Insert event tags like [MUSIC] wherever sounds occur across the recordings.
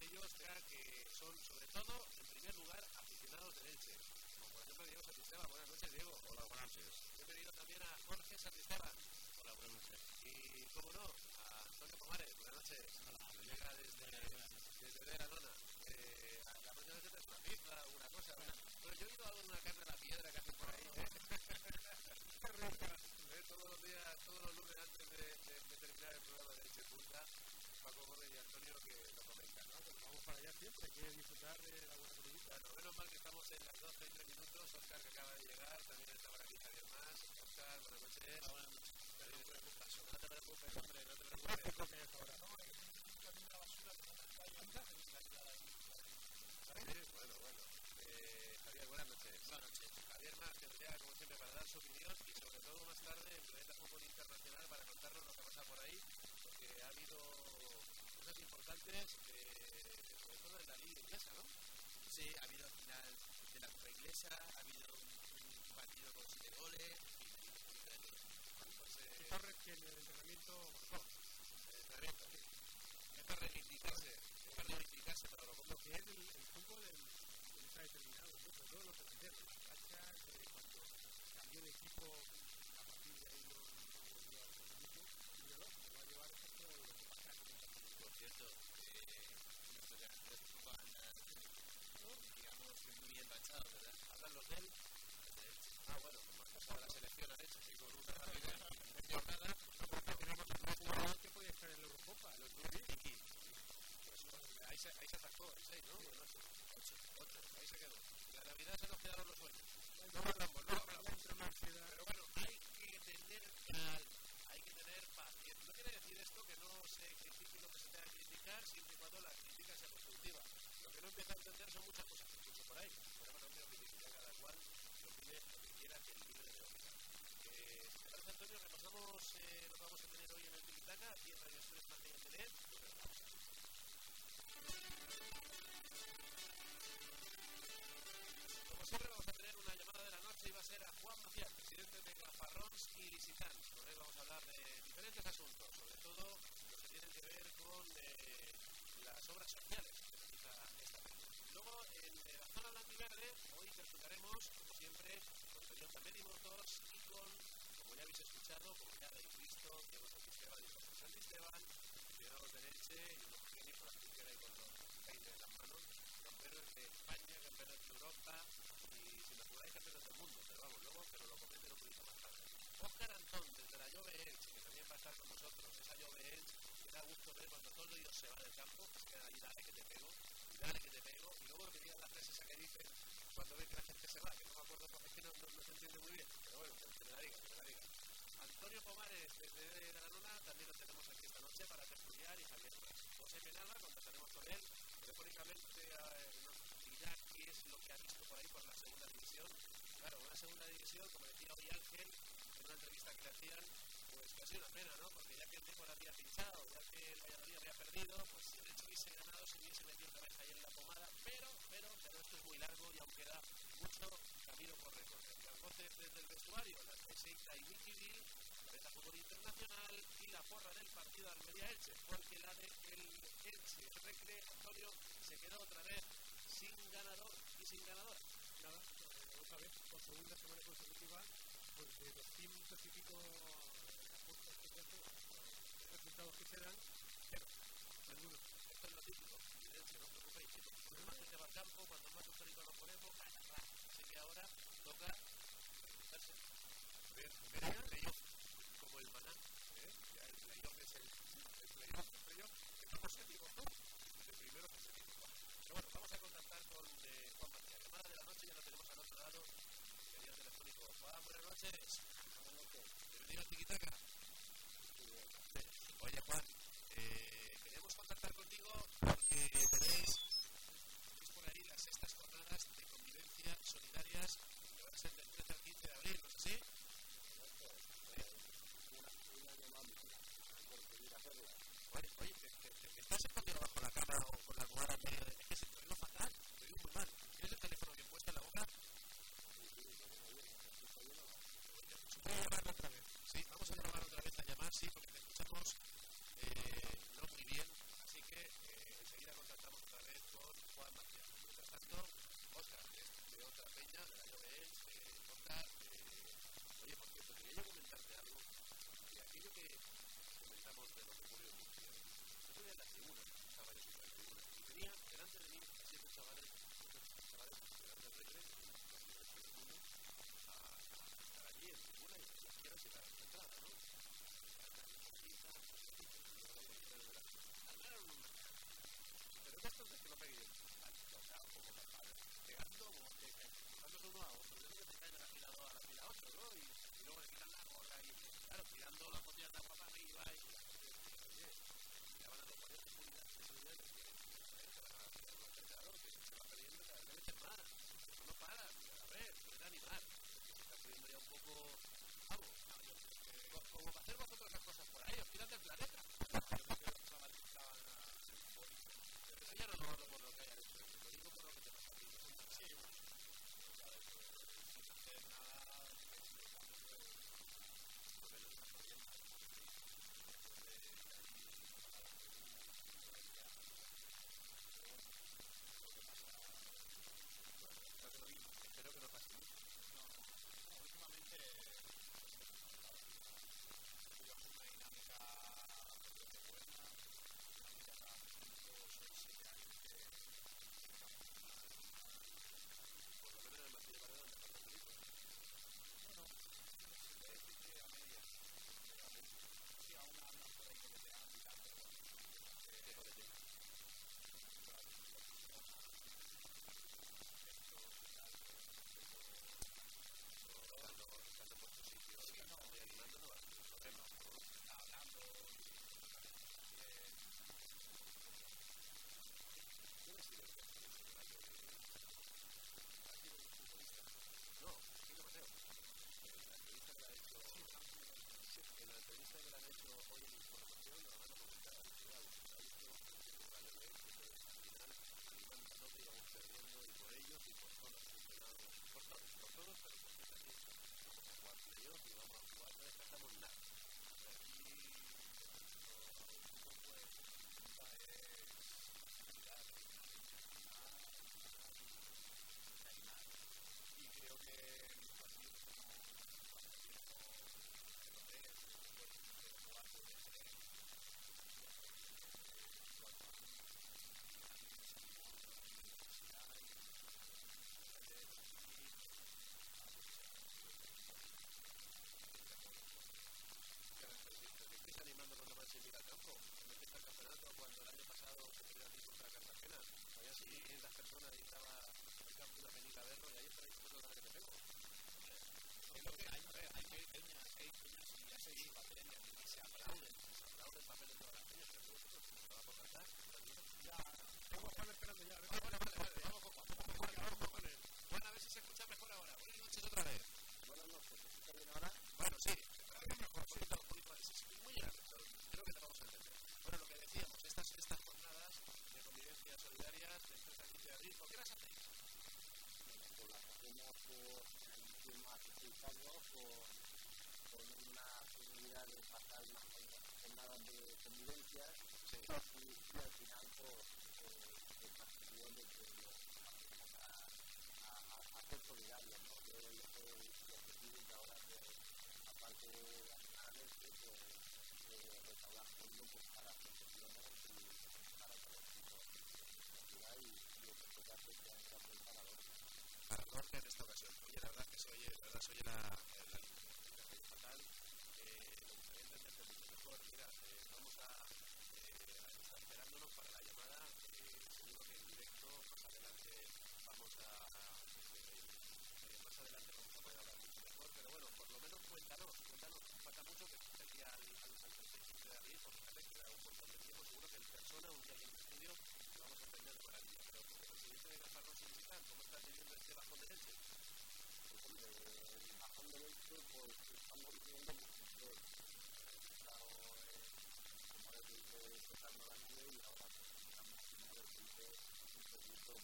ellos que son, sobre todo, en primer lugar, aficionados de Elche. Como por ejemplo Diego Santisteban. Buenas noches, Diego. Hola, buenas noches. Bienvenido también a Jorge Santisteban. Hola, buenas noches. Y, como no, a Antonio Pomares. Buenas noches. Hola, llega desde, desde Veranona. Eh, la próxima vez te una pizza una cosa. Una... Bueno, yo he ido a una carne a la piedra que hacen por ahí. ¿eh? [LAUGHS] [LAUGHS] ¿Eh? todos los días, todos los lunes antes de, de, de terminar el programa de Leche Punta, Paco Borre y Antonio que lo comentan, ¿no? Pues vamos para allá siempre, hay que disfrutar de la buena comida. Bueno, menos mal que estamos en las 12 y 3 minutos. Oscar que acaba de llegar, también está por aquí Javier más. Oscar, buenas noches. Hola, buenas noches. Pero no te preocupes, no te preocupes, hombre, no te [LAUGHS] preocupes. ¿Qué es ahora? No, es un camino a la basura como una calle. Bueno, bueno. Eh, Javier, buenas noches. Buenas noches. Javier Más, que nos llega como siempre para dar su opinión y sobre todo más tarde en Planeta Fútbol Internacional para contarnos lo que pasa por ahí, ha habido cosas importantes, eh, sobre todo en la liga inglesa, ¿no? Sí, ha habido final de la Copa Inglesa, ha habido un partido con siete goles, y pues, eh, Torres que en el entrenamiento marcó. [LAUGHS] el entrenamiento, sí. Es para reivindicarse, es para reivindicarse, pero lo que es el, el fútbol del, del está determinado, sobre todo los delanteros, las canchas, eh, cuando cambió de equipo, a partir de ahí no, no volvió a ser el mismo, y no, me va a llevar esto lo que pasa con el Por cierto, nuestros tampoco andan, digamos, muy enganchados, ¿verdad? hablan los de él. Ah, bueno, como la selección han hecho, sí, con una en jornada, Tenemos un jugador que podía estar en la Eurocopa, los Tiki. Ahí se, ahí se atascó, el 6, ¿no? El 8. 8, 8, ahí se quedó. La Navidad se nos quedaron los sueños. No hablamos, no hablamos. Pero bueno, hay que tener calma, hay que tener paciencia. No quiere decir esto que no se critique lo que se tenga que criticar, siempre y cuando la crítica sea constructiva. Lo que no empieza a entender son muchas cosas que escucho por ahí. Pero bueno, criticar a cada cual que opine lo que quiera, que el libre de opinar. Eh, Antonio, repasamos eh, lo que vamos a tener hoy en el Tilitaca, aquí en Radio Express Martín de Tener. Como siempre, vamos a tener una llamada de la noche y va a ser a Juan Maciel, presidente de Gafarrons y Licitán. Con él vamos a hablar de diferentes asuntos, sobre todo los que tienen que ver con eh, las obras sociales que esta calle. Luego, en eh, la zona blanquiverde, hoy disfrutaremos, como siempre, con Toyota Motors y con, como ya habéis escuchado, como ya habéis visto, Diego Santisteban y José Santisteban, aficionados de leche y unos pequeños con la trinchera y con los peines en las manos, campeones de España, campeones de Europa y, si me apuráis, campeones del mundo. Pero vamos, luego, pero lo comentaré un poquito más tarde. Oscar Antón, desde la Jove Elche, que también va a estar con nosotros, esa Jove Elche, que da gusto ver cuando todo ellos se va del campo, pues ahí, dale que te pego, dale que te pego, y luego las frases esa que dicen cuando ven que la gente se va, que no me acuerdo, es que no, no, no se entiende muy bien, pero bueno, que, que me la diga, que me la diga. Antonio Pomares, desde Granada, también lo tenemos aquí esta noche para estudiar y Javier. José Penalba, contactaremos con él, telefónicamente eh, nos dirá qué es lo que ha visto por ahí por la segunda división. Claro, una segunda división, como decía hoy Ángel, en una entrevista que le hacían, pues casi una pena, ¿no? Porque ya que el Depor había pinchado, ya que el Valladolid había perdido, pues si el hecho hubiese ganado, se hubiese metido otra vez ahí en la pomada, pero, pero, pero esto es muy largo y aún queda mucho camino por recorrer. Las voces desde el vestuario, las de Seita y Bill, la de Fútbol Internacional y la porra del partido Almería-Elche, porque la de el Elche Recre Antonio se quedó otra vez sin ganador y sin ganadora. Nada, eh, otra vez, por segunda semana consecutiva, pues de 200 y pico apuestas que se hacen, los resultados que se dan, cero, ninguno. Esto es lo típico, Elche, no os preocupéis. Cuando más gente va al campo, cuando más histórico nos ponemos, ¡ah, ah! así que ahora toca. Ver, ver el playoff como el maná, ¿eh? Ya el playoff es el, el playoff, el playoff, estamos séptimos, ¿no? El primero se dice. Pero bueno, vamos a contactar con eh, Juan María. Llamada de la noche, ya lo tenemos al otro lado, medio telefónico. Juan, buenas noches. Buenas noches. Bienvenido a Tiquitaca. Oye, Juan, eh, queríamos contactar contigo porque tenéis por ahí las sextas jornadas de convivencia solidarias que van a ser del 13 al 15 de abril, ¿no es así? Oye, oye, que, que, que, que estás escondido bajo la cama o con la almohada en medio de... Es que se te fatal, te oigo muy mal. ¿Tienes el teléfono bien puesto en la boca? ¿Puedo llamarlo otra vez? Sí, vamos a probar otra vez a llamar, sí, porque te eh, no muy bien, así que eh, enseguida contactamos otra vez con Juan Macías. Mientras tanto, Oscar, de, otra peña, de la IOBE, Oscar, oye, por cierto, quería comentarte algo de aquello que comentamos de lo que ocurrió en Murcia. Yo en la tribuna, estaba yo en la tribuna, y tenía delante de mí a siete chavales, chavales, delante del recreo, a estar allí en tribuna y las quiero separar. Pegando, empujándose uno a otro, yo que te caen de la fila 2 a la fila 8, ¿no? Y, luego le tiran la gorra y, claro, tirando las botellas de agua para arriba y, oye, miraban a de seguridad que, van se va perdiendo cada vez le más, eso no para, a ver, animar, se está ya un poco, vamos, como para hacer vosotros esas cosas por ahí, os tiran del planeta. Eso ya no lo hablo Norte en esta ocasión. Oye, la verdad que soy, la verdad soy la, la comunicación fatal. Eh, me mejor. Mira, eh, vamos a, eh, estar esperándonos para la llamada. Seguro que en directo más adelante vamos a más adelante vamos a poder hablar mucho mejor. Pero bueno, por lo menos cuéntanos, cuéntanos. Falta mucho que de aquí al, al, al 35 de abril, porque fíjate que queda un montón de tiempo. Seguro que en persona, un día aquí en el estudio, lo vamos a entender de maravilla. Pero porque el presidente de Municipal, ¿cómo estás viviendo este de pues, el bajón de leche, pues estamos viviendo eh, como les dije, tocando la nieve y ahora pues, estamos dije, un poquito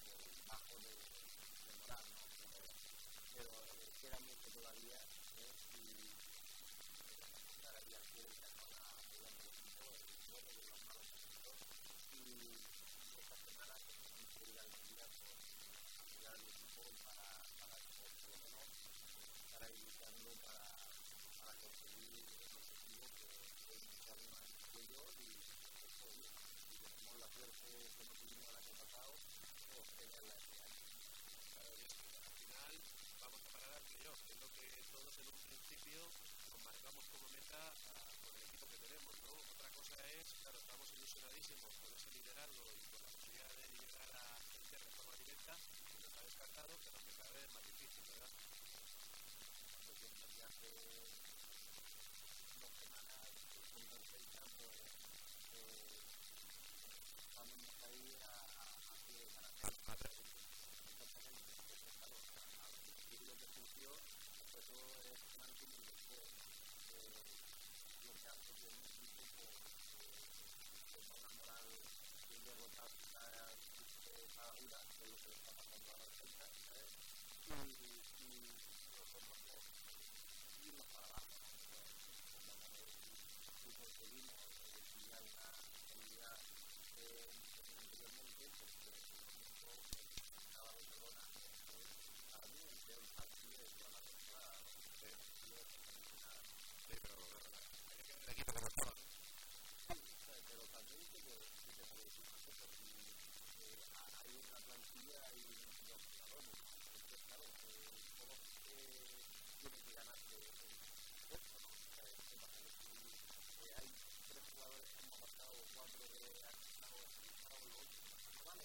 bajo de, moral, ¿no? Pero, pero eh, queda mucho todavía ¿eh? y eh, apoyando el equipo, el bueno los malos equipos y esta semana que tenemos que ir al día, pues apoyar al equipo para, para que está ahí luchando para, para conseguir el objetivo que cuello y tenemos la suerte que no tuvimos el año pasado, pues tenerla este año. Claro, y es que al final vamos a parar al playoff, que es lo que todos en un principio nos marcamos como meta con el equipo que tenemos, ¿no? Otra cosa es, claro, estamos ilusionadísimos con ese liderazgo y con la posibilidad de llegar a gente de forma directa, que nos ha descartado, pero que cada vez es más difícil, ¿verdad desde hace dos semanas, y Celta, ¿sabes? Y, y eh, pillar una estabilidad eh, anteriormente, porque momento estaba Barcelona, pues, para mí el peor partido de toda la temporada. Sí. Sí, pero el equipo como estaba. Sí, pero también que que te puedo decir si eh, hay una plantilla y los jugadores, entonces claro, eh, todos eh, tienen que ganarse el puesto, ¿no? ¿Sabes? ¿Qué pasa? Que si eh, hay tres jugadores que han marcado, cuatro que han estado expulsados, los otros no vale.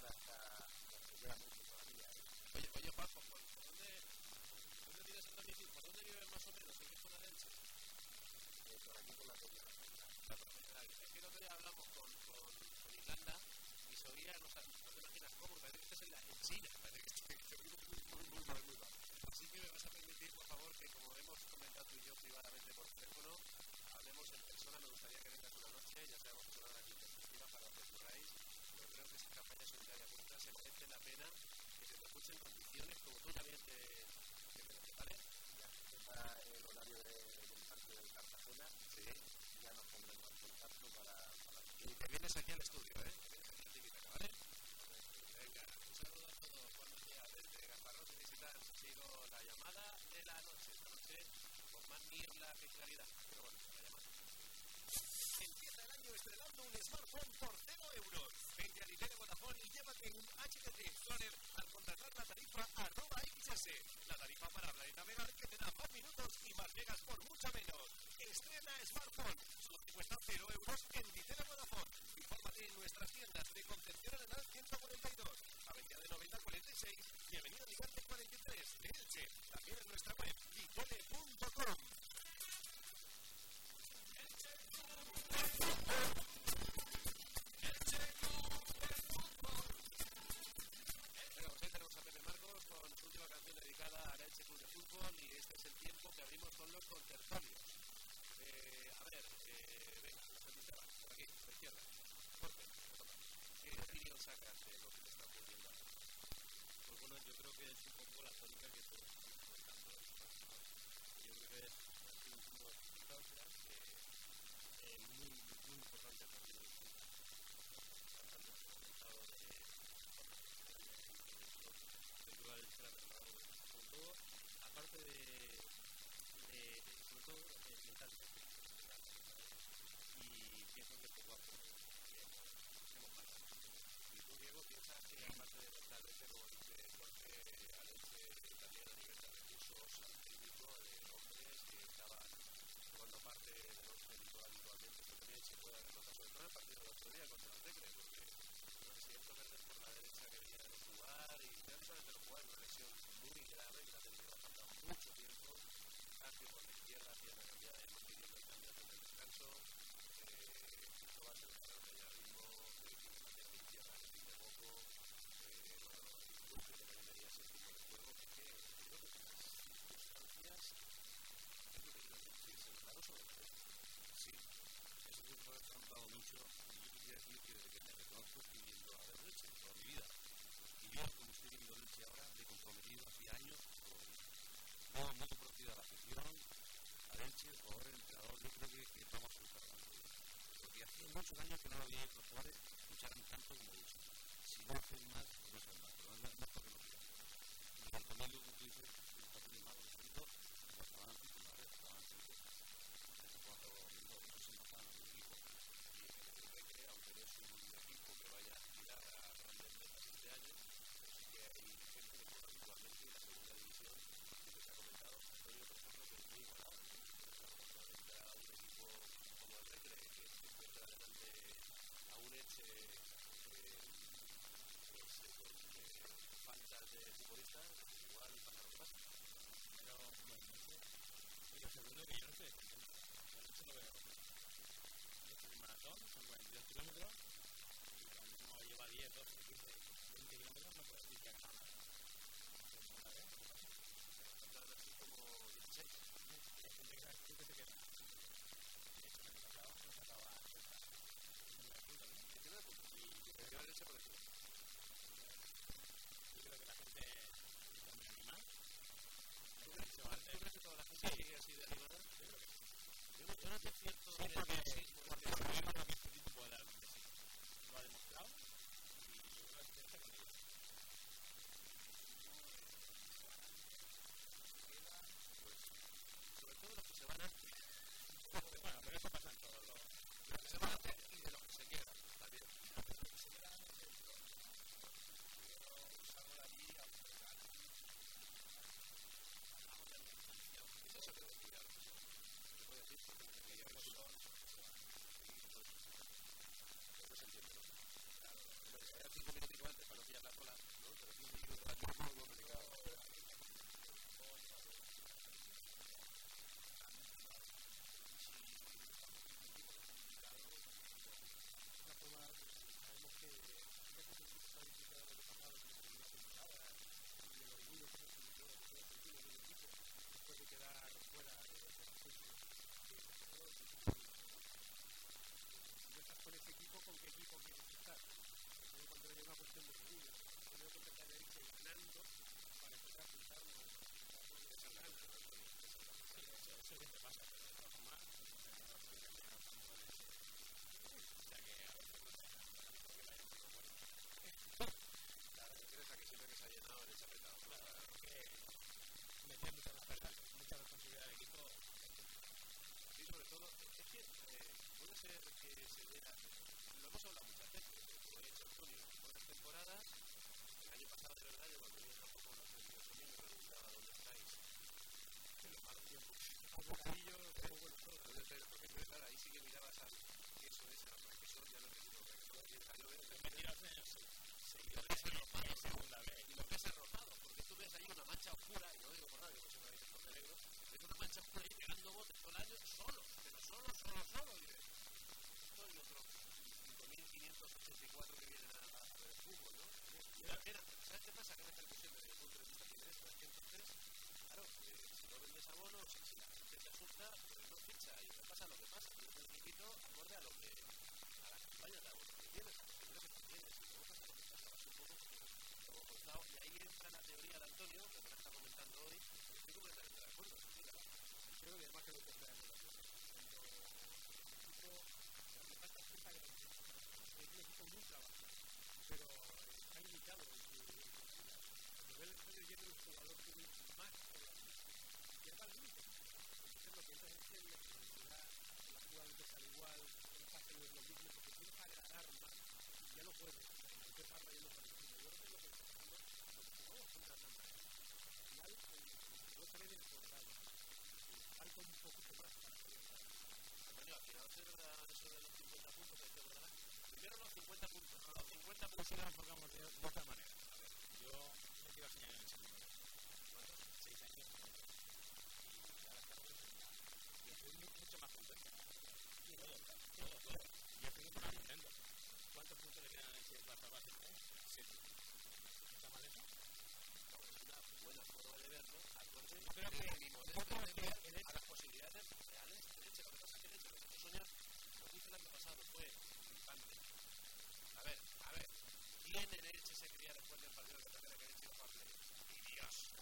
hasta, porque queda mucho todavía. ¿eh? Oye, oye, Juanjo, ¿por, por dónde, dónde tienes el domicilio? ¿Por dónde vives más o menos? ¿En qué zona de Elche? Eh, por aquí por la Peña La. Es que el otro día hablamos con, con, con Irlanda y se oía, no, no te imaginas cómo, parece que estás en, la, en China, [LAUGHS] parece que estás muy, muy, muy mal, muy mal. Así que me vas a permitir, por favor, que como hemos comentado tú y yo privadamente por teléfono, hablemos en persona. Me gustaría que vengas una noche, ya sabemos que una aquí perspectiva para que os campaña solidaria vuestra se merece la pena que se te escuchen condiciones como tú también te, mereces, ¿vale? ya se separa el horario de, del partido del Cartagena, Sí. ya nos pondremos en contacto para, para Y te vienes aquí al estudio, ¿eh? Vienes aquí al Tiquitaca, ¿vale? Venga, un saludo a todos. Buenos días desde Gasparrón de Visitar. Ha sido la llamada de la noche. Esta noche con más niebla que claridad. Pero bueno, la llamada. Empieza el año estrenando un smartphone por 0 euros. Vente a Lidere Vodafone y llévate un HTC Explorer al contratar la tarifa arroba XS. La tarifa para hablar y navegar que te da más minutos y más megas por mucho menos. Estrena smartphone. Solo te cuesta 0 euros en Lidere Vodafone. Infórmate en nuestras tiendas de Concepción Arenal 142, Avenida de 90 46 y Avenida Alicante 43 de Elche. También en nuestra web que abrimos con los contertulios. Eh, a ver, eh, venga, por aquí, por izquierda. Jorge. ¿qué opinión sacas de lo que te está ocurriendo ahora? Pues bueno, yo creo que es un poco la tónica que todos estamos comentando. Yo creo que es las últimas circunstancias que es muy, muy importante el del fútbol. Bastante comentado de sin duda el ser todo, aparte de, de sobre todo, eh, mentalmente. Y pienso que poco a poco. Y tú, Diego, piensas que aparte de mentalmente, como dice Jorge, Alexe también a nivel de recursos al técnico, de hombres que estaban formando parte del once titular habitualmente, esto también se puede haber notado, sobre todo el partido del otro día contra el Recre, porque si esto verdes por la derecha que venía de no jugar, y solamente no jugar, una lesión muy grave que la tenido mucho tiempo, Sergio por la izquierda, la cambiada de pidiendo el cambio antes del descanso, eh, Cristóbal se dejaron de ya ritmo, eh, que Mateo a la izquierda que pide poco, eh, bueno, Luque que también venía ese ritmo de juego, que es que eso? Sí, eso es lo que he preguntado mucho y yo quisiera decir que desde que me reconozco estoy viendo a ver leche toda mi vida. Y yo, como estoy viendo leche ahora, me he comprometido hace años todo eso. No, muy comprometida a la afición, a leche, el jugador, el entrenador, yo creo que, que vamos a estar hablando de Porque hace muchos años que no había otros jugadores lucharan tanto como ellos. Si no hacen más, pues no hacen más, pero no, no es porque no quieran. Y el Camilo, como tú dices, es un papel malo, de pronto, como estaban titulares, estaban titulares, eso cuando digo, eso se nota en el equipo. Y cree que aunque no es un equipo que vaya a aspirar a grandes metas este año, pues sí que hay gente que juega habitualmente en la segunda división, y que se ha comentado, Antonio, por ejemplo, que es muy igualado. Cuando entra un equipo como el Recre, que se encuentra delante a un Eche eh, pues, eh, con eh, faltas de futbolistas, igual pasa lo que pasa. Pero, bueno, no sé. Y lo segundo que yo no estoy defendiendo. Yo no se lo veo. Yo estoy en maratón, son 42 kilómetros, y cuando uno lleva 10, 12, 15, 20 kilómetros, no puede decir que ha ganado nada. Entonces, a ver, ¿qué pasa? Entran así como 16. Hay gente que actitud que se queda. De hecho, el año pasado no sacaba 9 puntos, ¿no? 19 puntos. Y yo creo Que va a irse por encima. yo creo que la gente está muy animada. ¿Tú Lo que he crees, dicho ¿tú antes, crees que toda la gente sigue así de animada? yo creo que sí. Yo no, yo no te cierto Sí, porque sí, porque sabemos lo que este tipo puede dar. Lo ha demostrado y yo creo que está con ellos. sobre todo los que se van antes. Bueno, pero eso pasa en todos los. Los que se van antes y de los que se quedan también. Es eso que decía. Se puede decir porque no se quería ver sol. Eso se entiende. Claro, hombre, si era cinco minutos antes para no pillar la cola, ¿no? Pero cinco minutos antes es muy complicado. una forma, sabemos que ya que se está implicado en el pasado, en la primera temporada, y el orgullo que se sintió todo el sentido del equipo, después de quedar fuera de, de la serie, que todo el equipo Si no estás con ese equipo, ¿con qué equipo quieres estar? Porque cuando llega una cuestión de orgullo, tengo que empezar a irse ganando para empezar a pensar en esa gana. Sí, eso, eso siempre pasa, pero de todas formas, no tiene que ganar tanto de o sea que a veces no te porque vaya por lo bueno. Claro, te crees a que siempre que se ha llenado en ese apretado. Claro, porque meter mucha, responsabilidad- mucha responsabilidad al equipo. Y sobre todo, es que eh, puede ser que se vea, lo hemos hablado muchas veces, lo he hecho Antonio, buenas temporadas, el año pasado de verdad, yo cuando yo tampoco los sentidos a mí me preguntaba dónde estáis, en los malos tiempos, A bocadillo, [LAUGHS] como bueno todo. dónde estáis, porque entonces, claro, ahí sí que mirabas al queso ese, al requesón, ya no es lo que todo empieza a llover, Me he tirado años seguidos que se arropado, en segunda vez. y lo que es arropado, porque tú ves ahí una mancha oscura, y no lo digo por radio, porque se me va a ir el negro, ves una mancha oscura ahí pegando botes todo el año, solo, solo, solo, y esto y otros 5.584 que vienen a, a, ver el fútbol, ¿no? Y era, ¿sabes qué pasa? Que me hace ilusión desde el punto de vista financiero, es que entonces, claro, eh, si no vendes abonos, si, si la gente se asusta, pues no ficha, y no pasa lo que pasa, tienes un equipito acorde a lo que, a la campaña de abonos que tienes, a los primeros que tienes, y luego pasa lo que pasa, vas como contado, y ahí entra la teoría de Antonio, que me la está comentando hoy, y estoy completamente de acuerdo. Creo que además que lo que está en la Cuando el equipo, le falta cierta grandeza. Es un equipo muy trabajado, pero eh, está limitado en su en su calidad. A nivel de estadio llega un jugador que tiene más que la llega al límite. Entonces lo que entra es que profundidad, la jugada empieza al igual, el pase no es lo mismo, porque tienes que agradar más y ya no puedes. No te parra yendo por encima. Yo creo que lo que está pasando jugamos contra tanta. Al final, el no sale del colorado falta un poquito más para poder. Antonio, al final es verdad eso de los 50 puntos, que verdad. Primero los 50 puntos, los 50 puntos. Así lo enfocamos de, otra manera. Yo me quiero enseñar en ese mucho más complejo. Y todo, todo, todo. Yo creo que está aprendiendo. ¿Cuántos puntos le quedan a ese barra básica? Siete. ¿Está mal eso? Una buena forma de verlo, al acorde Creo que a las posibilidades reales del hecho. Lo pasa es que el hecho de que soñar, lo que hice el año pasado, fue instante. A ver, a ver, ¿quién en Elche se cría después del partido de Cataluña que Elche no parte? ¡Y Dios!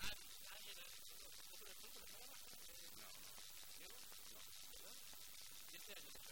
Nadie, nadie en Elche. Nosotros en el fútbol estábamos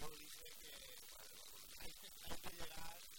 no dice que hay que llegar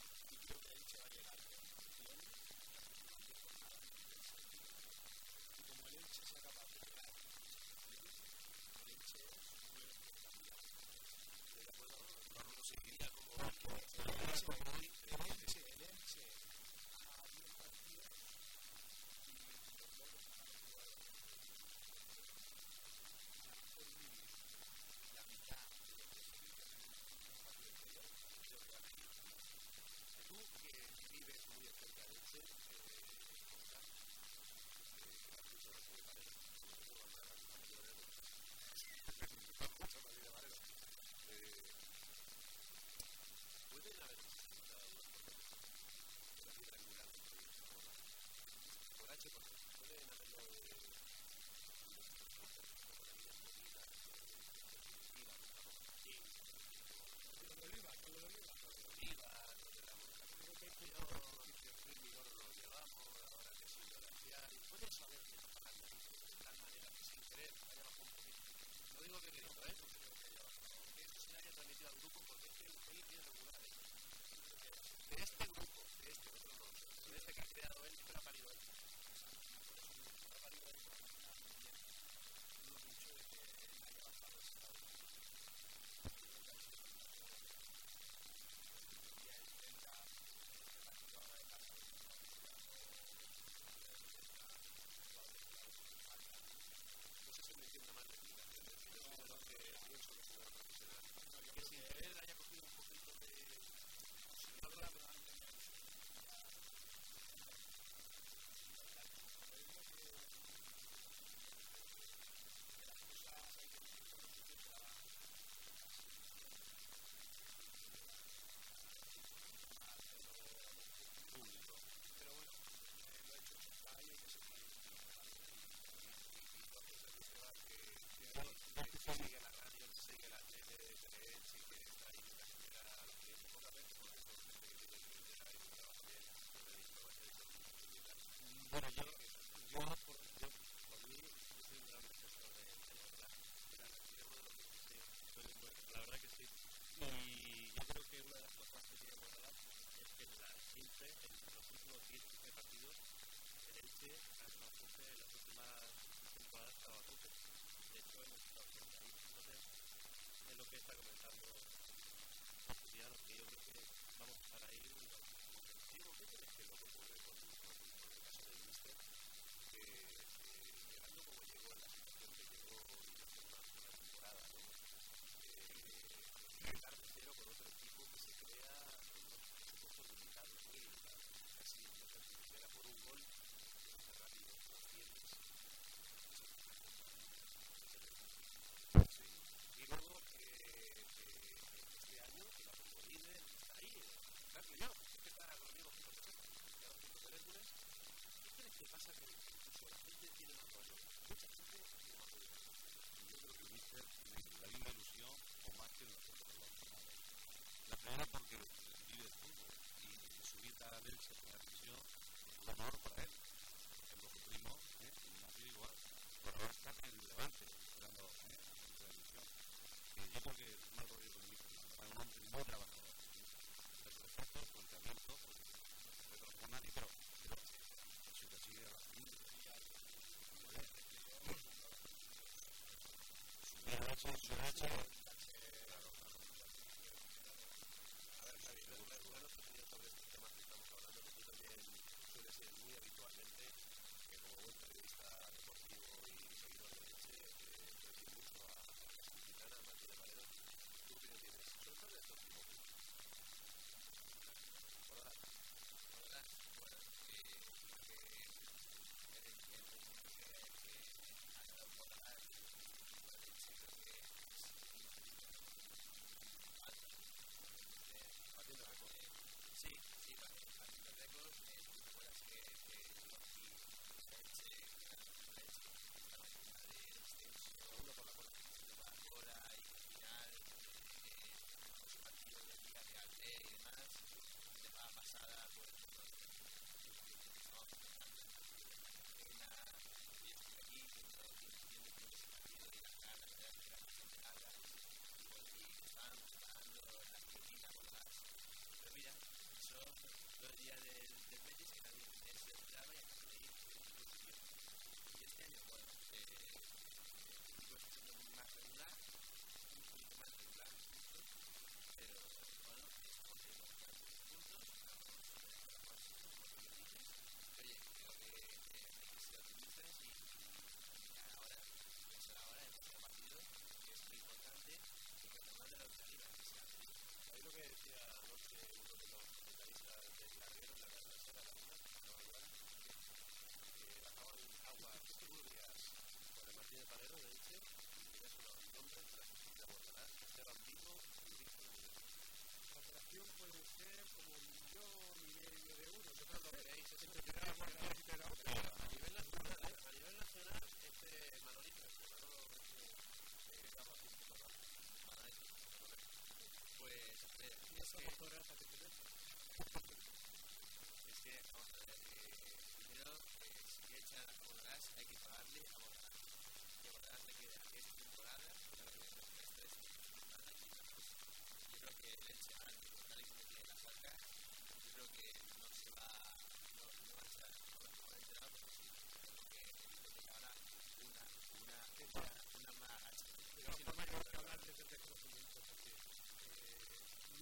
сожрателя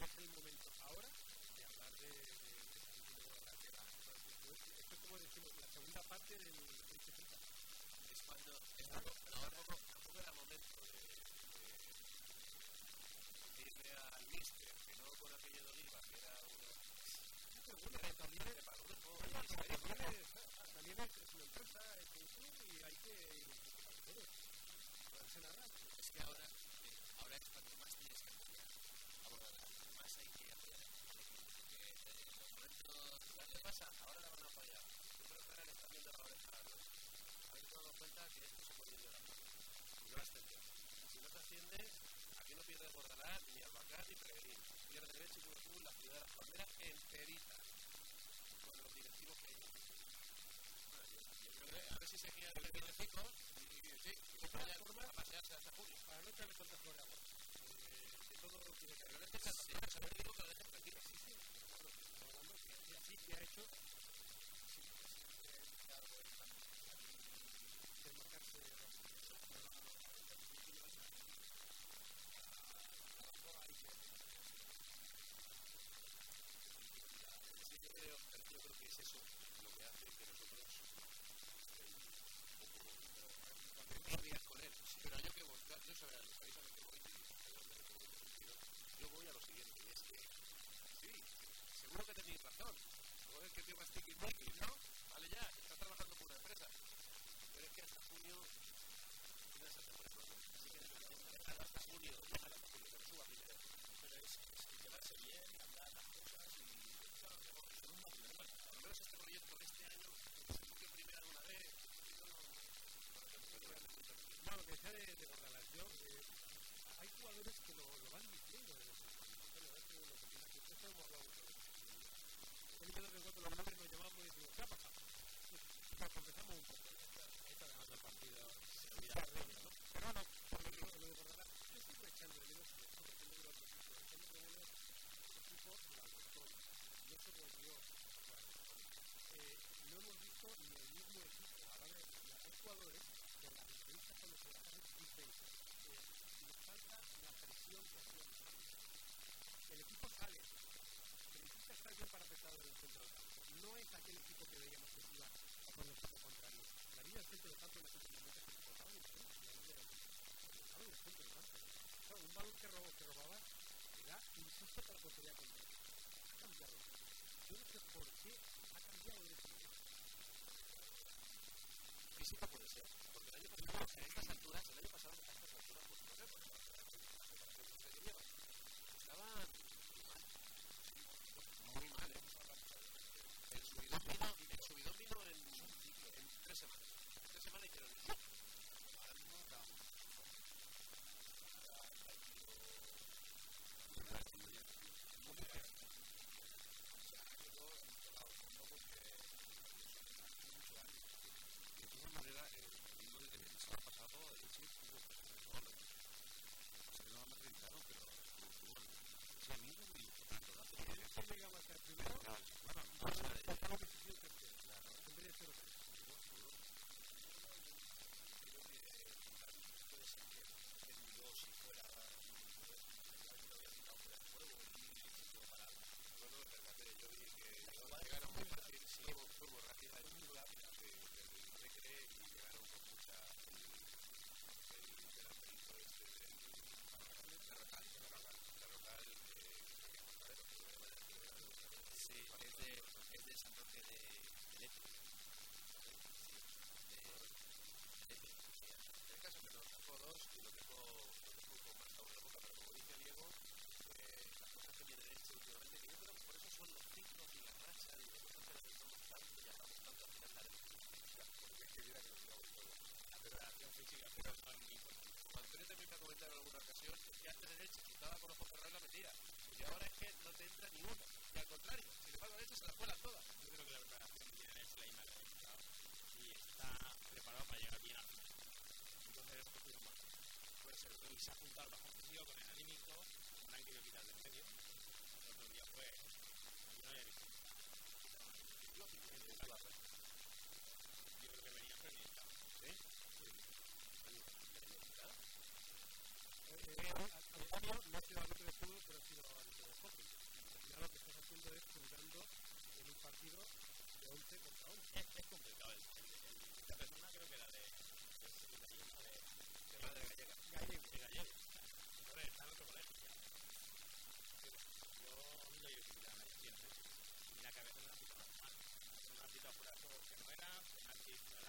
no es el momento ahora de hablar de, de, de, de la. Esto es como decimos, la segunda parte del Principita. Es cuando, es cuando, ahora tampoco, tampoco era momento de, decirle al mister que no con aquello de Oliva, que era uno. Pero bueno, también es también una empresa, es un club y hay que narrar. Es que ahora, ahora es cuando más tienes que los momentos. ¿Qué pasa? Ahora la van a apoyar. Yo creo que ahora le están viendo la oreja a los. Habéis dado cuenta que esto se puede mano. Y no ascender. Si no se asciende, aquí no pierde Bordalás, ni Albacar, ni Preverín. Pierde Derecho y Liverpool, la ciudad de la Palmera enterita. Con los directivos que hay. A ver si se queda el Pico y sí, y vaya a pasearse hasta julio. Para no echarle tantas flores a todo tiene que Pero no que se lo que lo. Sí, que ha hecho desmarcarse Sí, yo creo, yo creo que es eso lo que hace que nosotros estemos un poco cuando días con él. Pero yo que buscar, yo sabré al país a lo que voy y yo voy a lo siguiente, y es que sí, que razón. Joder, que tío más tiki ¿no? Vale ya, está trabajando por una empresa. Pero es que hasta junio no es hasta junio, hasta junio, no hasta junio, pero suba primero. Pero es, es que llevarse bien, hablar las cosas y claro, son un matrimonio. Lo menos este proyecto de este año fue primero alguna vez. no- No, lo que decía de, de eh, hay jugadores que lo, van diciendo de vez en cuando. Bueno, es que lo que tiene que esto hemos de. El de cuando los nos llamamos y decimos, ¿qué ha pasado? Un poco. Esta además del partido se olvida de ello, ¿no? Pero no, lo de yo echando de menos esto, echando de menos equipo, echando de menos el equipo la. No se volvió no hemos visto ni el mismo equipo. Ahora de, hay jugadores que las entrevistas cuando se las hacen dicen eh, nos falta la presión que antes. El equipo sale, el centro. No es aquel equipo que veíamos que iba con el equipo contrario. La centro en las que tocaba en el centro, la el centro un balón que, robó, que robaba era injusto para contraria. Ha cambiado. Yo no por qué ha cambiado ese momento. física puede ser, porque el año pasado, a estas alturas, el año pasado, a estas alturas, pues no sé, porque muy mal, ¿eh? El vino, en, tres semanas. En tres semanas hicieron. Claro, Es de, es de de. De, en el caso me dos y lo dejo, lo dejo un boca, pero como dice Diego, las cosas que vienen últimamente, que yo creo que por eso son los y y y hablamos tanto la que que física, en alguna ocasión que antes de leche, si estaba con los pocos la metía, y ahora es que no te entra ni. Y al contrario, si le falta leche se la cuelan todas. Yo creo que la preparación tiene es la misma y está preparado para llegar bien al final. Entonces hemos cogido más. Puede ser. Y se ha juntado el bajón físico con el anímico, un han querido quitar del medio. El otro día fue. Yo no había visto. Yo creo que venía premeditado. ¿Sí? Antonio no ha sido árbitro de fútbol, pero ha sido árbitro de hockey. Al final lo que estás es jugando en un partido de 11 contra 11. Es, complicado. Persona creo que era de, de, de, de, está en otro colegio. Yo no a la. Y pitado fuera de juego que no era,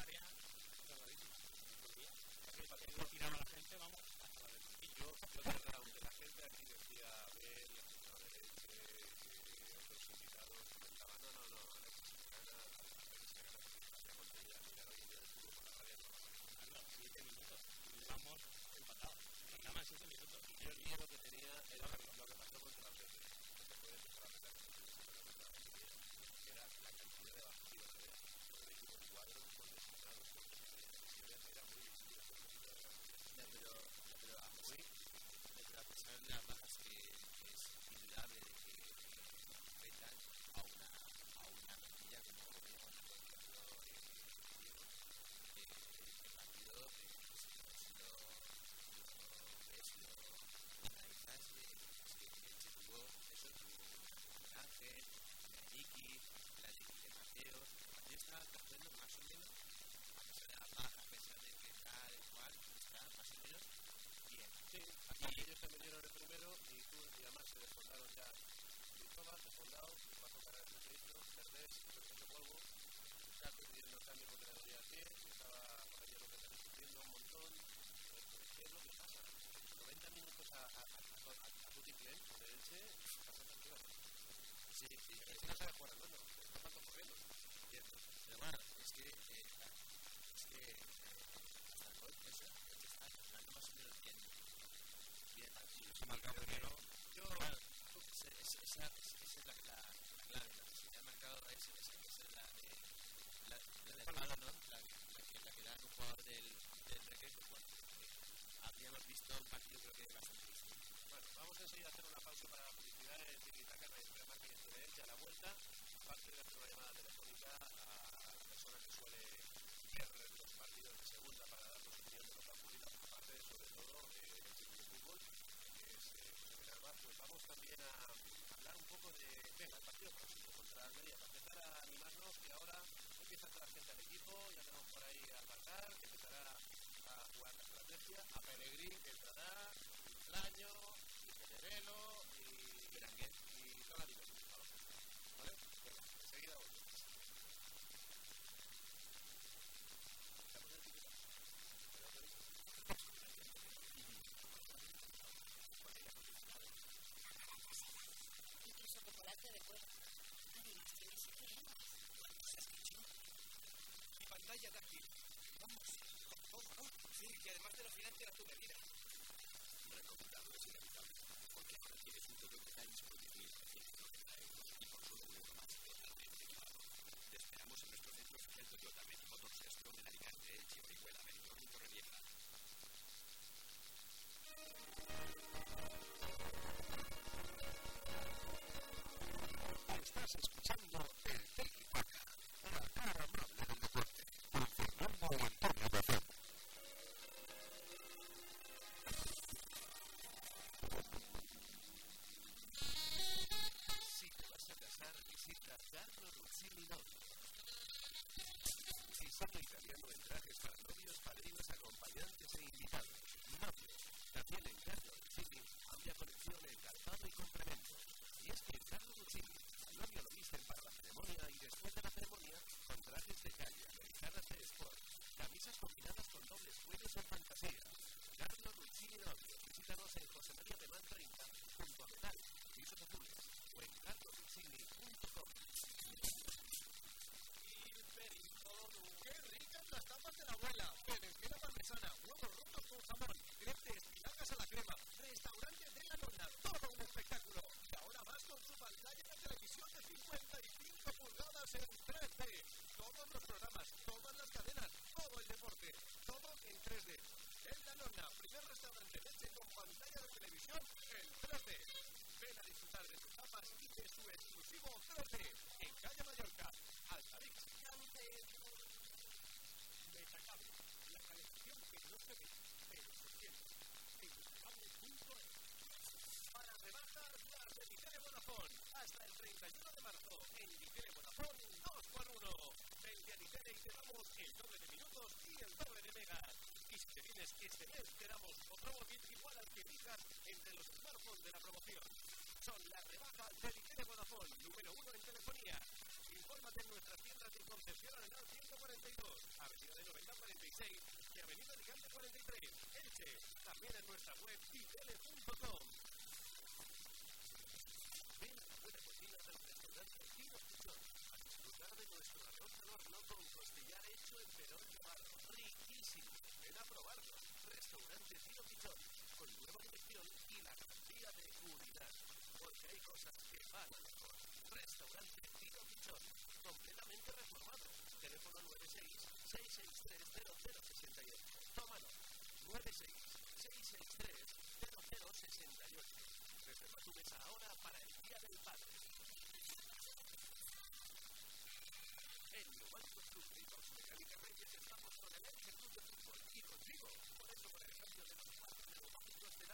área. La del yo, yo la gente aquí decía, ver, pero, pero a muy, pero a pesar de las bajas que, que es indudable de que, que afectan a una, a una plantilla como veíamos por ejemplo eh, Diego, eh, el partido, eh, si, lo, lo ves, lo analizas, eh, es que se tuvo, eso tuvo Ángel, la Iki, la de Quique Mateos, el partido estaba haciendo más o menos, a pesar de las bajas, a de que tal, cual, está más o menos bien. Sí, aquí ellos se metieron el primero y tú y además se desfondaron ya Cristóbal, desfondado, Paco Carrera de Cristo, Cerdés, Perfecto Polvo, Caco pidiendo cambio porque le dolía el pie, estaba por ahí lo que está discutiendo un montón. ¿Qué es lo que pasa? 90 minutos a, a, a, a, a tu tiplén de Elche, pasa tranquilo. Sí, sí, Es que no jugar al mundo, está corriendo. cierto. Pero bueno, es que, eh, es que eh, hasta el gol, eso, jugando más o menos bien. Bien, Se primero. Yo, esa, es la, la, la clave, ¿no? Si te ha marcado esa, es la de la, la de palo, ¿no? La, que, da un jugador del, del Recre, pues bueno, eh, habríamos visto un partido creo que bastante distinto. Vamos enseguida a hacer una pausa para publicidad en Tiquitaca, en el marketing de Elche a la vuelta. Aparte de hacer llamada telefónica a la persona que suele ver los partidos de segunda para dar su opinión de los futbolistas, aparte de, sobre todo, eh, el equipo de fútbol, que es eh, Menalba, pues vamos también a hablar un poco de, venga, el partido próximo contra Almería, para empezar a animarnos que ahora empieza a estar gente al equipo, ya tenemos por ahí a Pacar, que empezará a jugar la estrategia, a Pellegrín, que entrará, Flaño, y Tenerelo, y Beranguer, y toda la diversión. ¿Vale? Venga, enseguida pero, Incluso chocolate de cuero. Además, tiene siete gemas. ¿Cuántos has dicho? Y pantalla táctil. Vamos. Sí, y además te lo financia tu medida. Recomendado es inevitable, porque ahora tienes un detalles por 10.990 euros y un euro más equipado. Te esperamos en nuestro centro oficial Toyota Medimotors Castrón en Alicante, Elche, Orihuela, Benidorm y Torrevieja. Estás escuchando el Tiki-Taka, Vienes este mes, te damos otro móvil igual al que elijas entre los smartphones de la promoción. Son las rebajas de Vodafone, número uno en telefonía. Infórmate en nuestras tiendas de concesión Arenal 142, Avenida de 9046 y Avenida Alicante 43, Elche. También en nuestra web vitele.com. Ven a la buena cocina del restaurante Tino Pichón a disfrutar de nuestro arroz al horno con costillar hecho en perón probarlo. Restaurante Tino Pichón, con nueva dirección y la garantía de unidad. Porque hay cosas que van a mejor. Restaurante Tino Pichón, completamente reformado. Teléfono 96-663-0068. Tómalo. 96-663-0068. Reserva tu mesa ahora para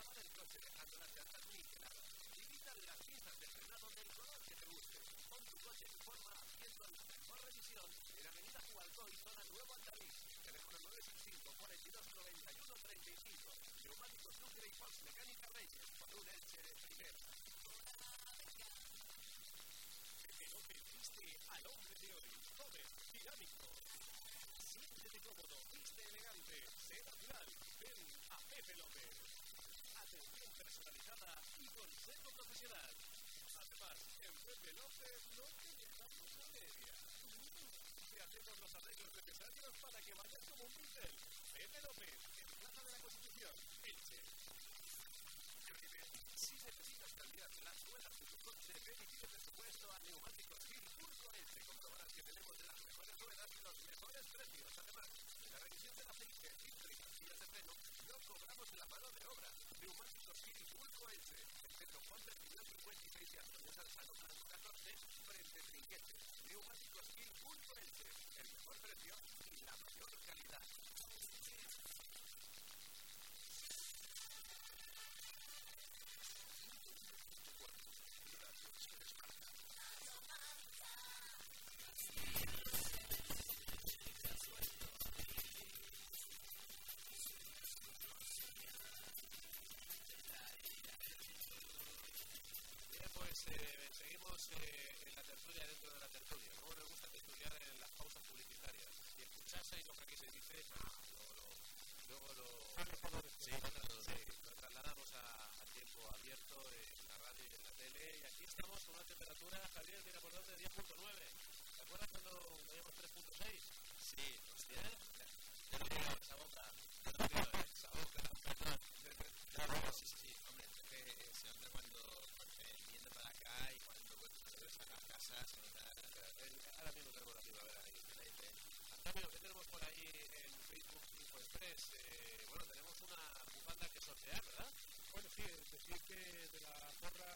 neumáticos te lavan el coche dejando las llantas niveladas. Limitan las piezas de frenado del color que te guste. Pon tu coche en forma haciendo la mejor revisión en Avenida Jualco y Zona Nuevo Altavís. Teléfono 965 42 91 35. Neumáticos Duque y Box Mecánica Reyes. Por un Elche de primera. Que no te viste al hombre de hoy. Joven, dinámico. Siéntete cómodo, viste elegante, sé natural. Ven a Pepe López. Personalizada y consejo profesional. Además, en Pepe López no te dejamos a media. Te hacemos los arreglos necesarios para que vayas como un pincel. Pepe López, en Plaza de la Constitución, Elche. Si necesitas cambiar las ruedas de tu coche, ven y pide presupuesto a Neumáticos Gil Turco Elche. Comprobarás que tenemos las mejores ruedas y los mejores precios. Además, no cobramos la mano de obra. Neumáticos Gil Turco Elche. En Centro Juan del 56 y Antonio Salzano, Franco 14, frente y la mayor calidad. Que sortear, ¿verdad? Bueno, sí, decir que de la porra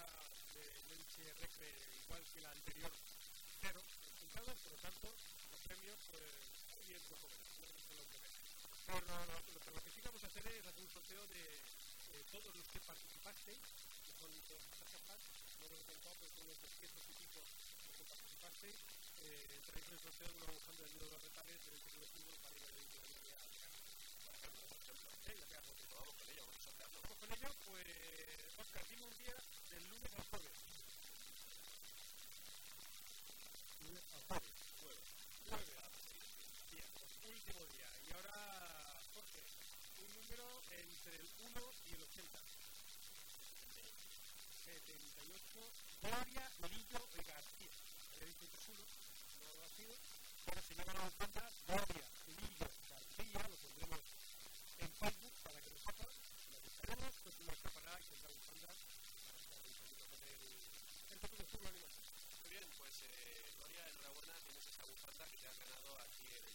de Elche Recre, igual que la anterior, cero resultados, por lo tanto, los premios, pues, bien menos, no son los que menos. Pero lo, lo, lo que sí vamos a hacer es hacer un sorteo de eh, todos los que participasteis, que son las cajas, no lo he contado, pero son unos 200 y pico los que participasteis, eh, en el sorteo de una bufanda de libro de los retales del interior fútbol para ir a la editorial de por ejemplo, por ejemplo, ¿eh? ya queda poquito. Vamos con ello, vamos con ello, pues, Oscar, dime un día del lunes al jueves. Lunes al jueves. Jueves. Jueves. Bien, pues último día. Y ahora, Jorge, un número entre el 1 y el 80. 78. Gloria Melillo García. Había dicho que es uno, no lo ha sido. Pero si no ganamos cuenta, Gloria Melillo García, lo pondremos en Facebook para que lo sepan. Buscaremos, pues un el, el de. Muy bien, pues Gloria, enhorabuena, tienes esa bufanda que te has ganado aquí en el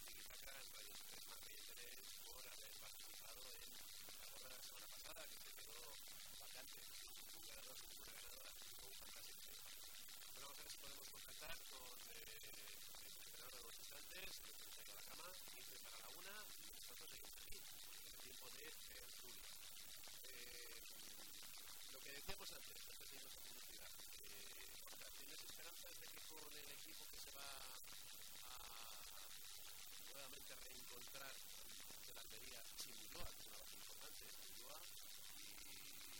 en Radio 3 más Reyes por haber participado en la gorra de la semana pasada, que se quedó vacante. Un ganador, una ganadora, con bufanda siempre. Bueno, a ver si podemos contactar con el entrenador de los estudiantes, que se a la cama, 15 para la una, y nosotros seguimos. tertulia. Decíamos antes, antes de irnos a publicidad, eh, ¿tienes esperanzas de que con el equipo que se va a nuevamente reencontrar de la Almería sin Ulloa, que es una base importante, Ulloa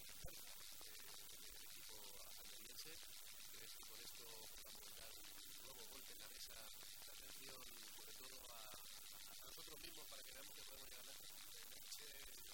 y Fuerza, eh, el equipo almeriense, ¿crees que con esto podamos dar un nuevo golpe en la mesa de atención, sobre todo a, a nosotros mismos, para que veamos que podemos llegar lejos? Leche,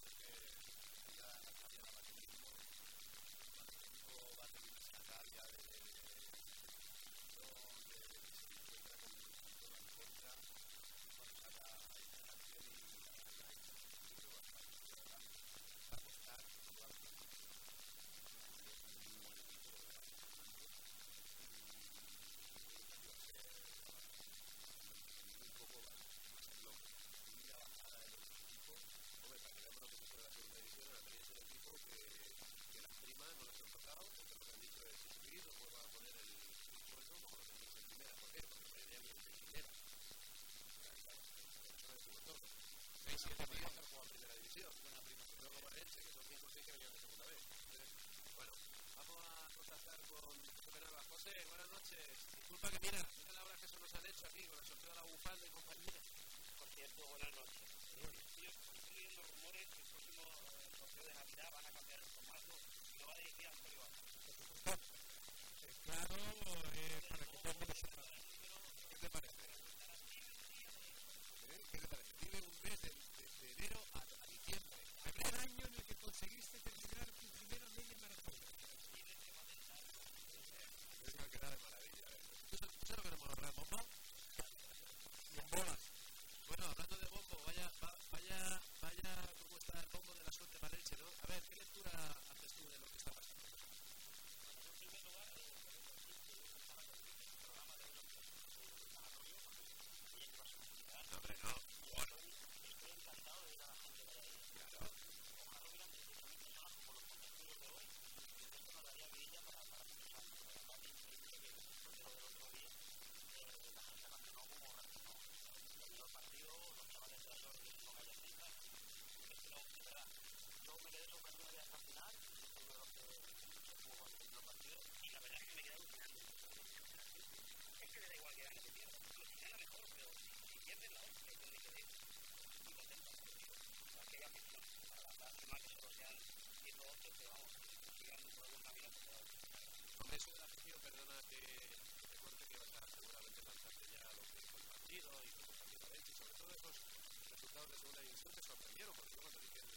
resultados de segunda división que sorprendieron, porque yo cuando vi que el,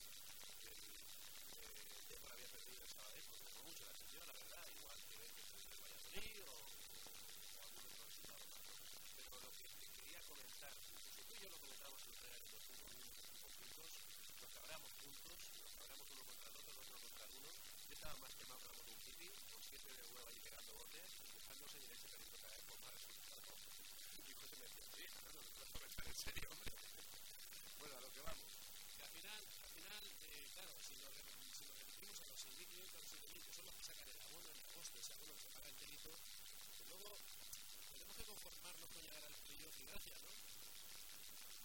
el Dépor había perdido el Sabadell, pues me mucho la atención, la verdad, igual que el Valladolid o, o algún otro resultado. ¿no? Pero lo que quería comentar, incluso tú y yo lo comentamos en en los puntos, nos cabramos juntos, nos cabramos uno contra el otro, el otro contra el uno. Yo estaba más quemado que la moto un hippie, con siete de huevo ahí pegando botes, y en ese queriendo caer por más resultados. Y José me decía, oye, no vas a comentar en serio, hombre. Bueno, a lo que vamos. Que al final, al final, eh, claro, si re- si nos remitimos a los 6.500 a los 7.000, que son los que sacan el abono en agosto, ese abono que se paga enterito, pues luego tenemos que conformarnos con llegar al playoff y gracias, ¿no?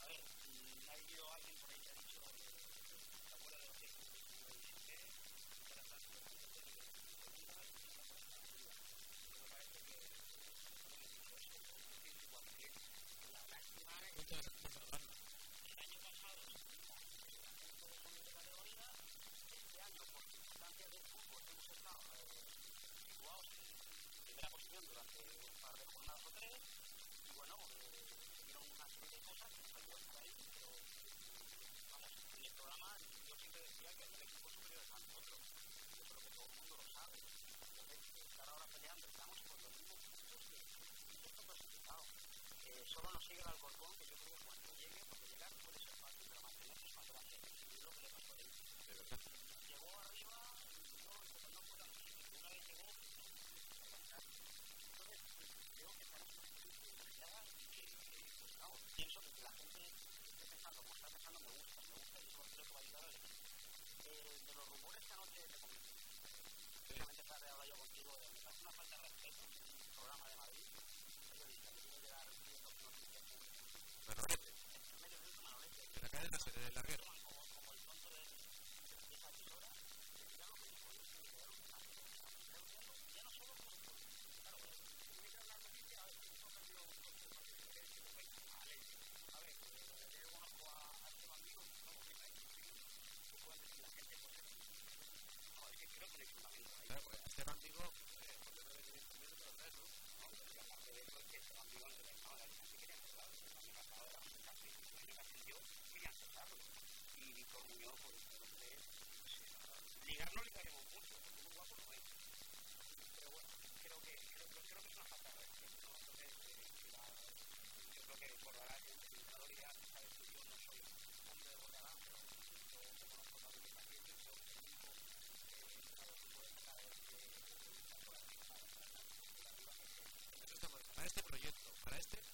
A ver, mm, ha habido alguien por ahí que ha dicho que se acuerda de los que no dicen que ahora están jugando de nivel segunda y se van a poner arriba. Yo me parece que no me dicho eso, es decir, igual que la lástima es que Cuenta de Barcelona. el año pasado estuvimos en punto de de categoría, este año por circunstancias del fútbol hemos estado eh, situados en primera posición durante un par de jornadas o tres, y bueno, eh, se dieron una serie de cosas que nos ayudó a estar ahí, pero eh, vamos, en el programa yo siempre decía que había equipos superiores a nosotros, yo creo que todo el mundo lo sabe, entonces estar ahora peleando, estamos con los mismos puntos que el sexto clasificado. Eh, solo nos sigue el Alcorcón, que yo creo que cuando llegue, porque llegar puede ser fácil, pero mantenerse es ser difícil, es lo que le pasó a él. Llegó arriba, no, no fue tan difícil, una vez llegó, no, fantástico. Entonces, creo que estamos en una situación privilegiada y que, pues vamos, pienso que la gente esté pensando como está pensando me gusta, me gusta y eso creo que va a ayudar al Eh, de los rumores esta noche te comento. Precisamente estaba de hablar yo contigo, de una falta de respeto en un programa de Madrid, tiene que dar En medio de un Manolete, la cadena de como, yo pues entonces ligar no ligaremos mucho, porque un guapo no es. Pero bueno, creo que, creo, que es una falta de respeto, ¿no? Entonces, yo creo que por la el entrenador ideal, sabes que yo no soy hombre de pero yo me conozco la vida también, yo soy un que para este proyecto, para este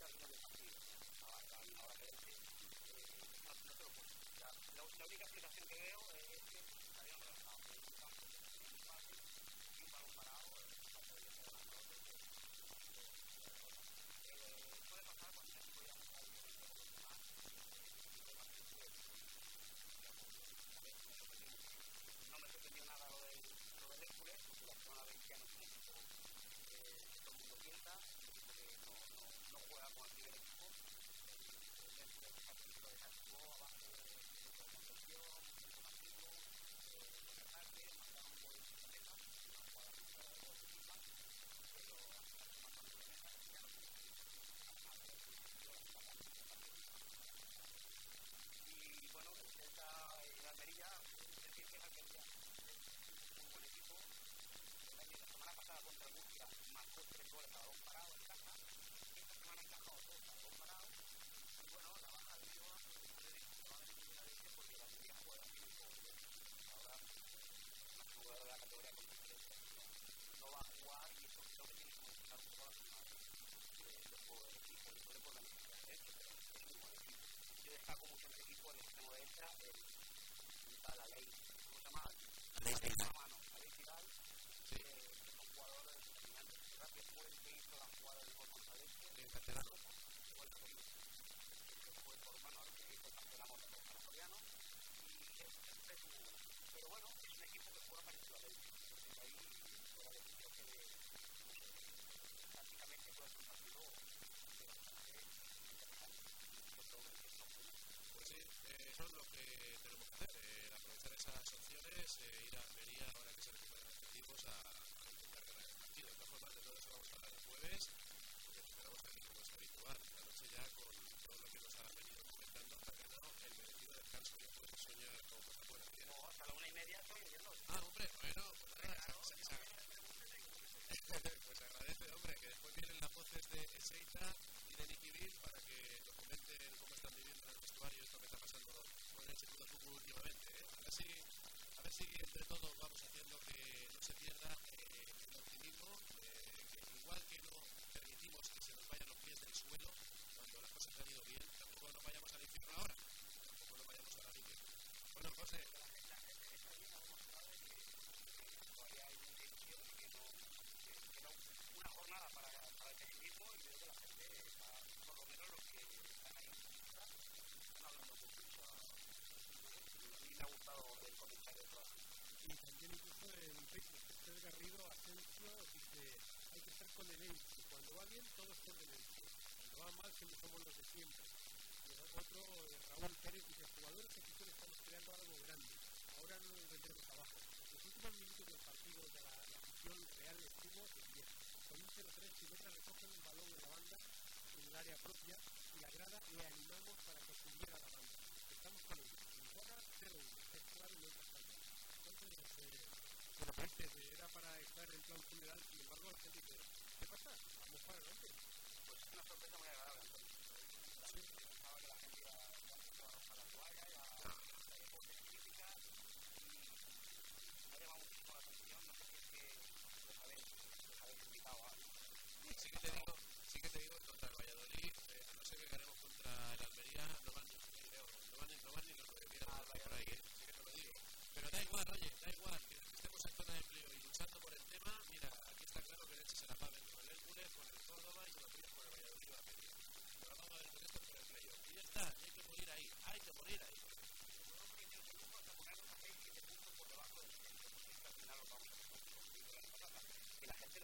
cargo de Madrid a, no, te lo puedo. La, única explicación como el equipo de Suecia, el, la ley, ¿cómo se llama? Ley Vidal. Ley Vidal, sí. eh, un jugador determinante. ¿Verdad que fue el que hizo la jugada del gol contra el Este? Pues, el. Que fue por mano que hizo el campeonato de los. Y. Pero bueno, es un equipo que juega parecido a ley. Entonces ahí, que prácticamente todo eso es lo que tenemos que hacer, eh, aprovechar esas opciones, eh, ir a Almería ahora que se recuperan los equipos a, intentar ganar el partido. De todas formas, de todo eso vamos a hablar el jueves, porque esperamos aquí como es habitual, la noche ya con todo lo que nos ha venido comentando, ha ganado el merecido descanso, que puede soñar con cosas buenas. ¿eh? No, hasta la una y media estoy viendo. Ah, hombre, bueno, pues nada, claro, se, se, pues, eh, pues eh. agradece, hombre, que después vienen las voces de Seita y de Nicky para que si, a ver si entre todos vamos haciendo que no se pierda eh, el optimismo, eh, que igual que no permitimos que se nos vayan los pies del suelo cuando las cosas han ido bien, tampoco nos vayamos al infierno ahora, tampoco nos vayamos a la línea. Bueno, José, Asensio dice, hay que estar con el Elche. Cuando va bien, todos con Elche. Cuando va mal, siempre somos los de siempre. Y otro, eh, Raúl Pérez dice, jugadores que quizás estamos creando algo grande. Ahora no nos vendremos abajo. Los últimos minutos del partido de la, la afición real estuvo de pie. Con un 0-3, Chileta recoge un balón en la banda, en el área propia, y la grada le animamos para que subiera la banda. Estamos con ellos. En Juega 0-1. Es claro y no es Entonces, eh, era para estar en plan funeral, sin embargo, la gente dice, ¿qué pasa? Vamos para adelante. Pues es una sorpresa muy agradable, Antonio. Sí. Pensaba que la gente iba a arrojar la toalla, iba a hacer críticas y me ha llamado muchísimo la atención. No sé si es que los habéis, los habéis invitado a algo. Sí que te digo, sí que te digo que contra el Valladolid, eh, no sé qué ganemos contra el Almería, no van, no van, no van ni los que quieran por ahí, sí que te lo digo. Pero da igual, oye, da igual, que estemos en zona de empleo y luchando por el tema, mira, aquí está claro que el Elche se la va a ver con el Hércules, con el Córdoba y con el Pires con el Valladolid y la Almería. Pero vamos a ver con esto por el playo. Y ya está, y hay que morir ahí, hay que morir ahí.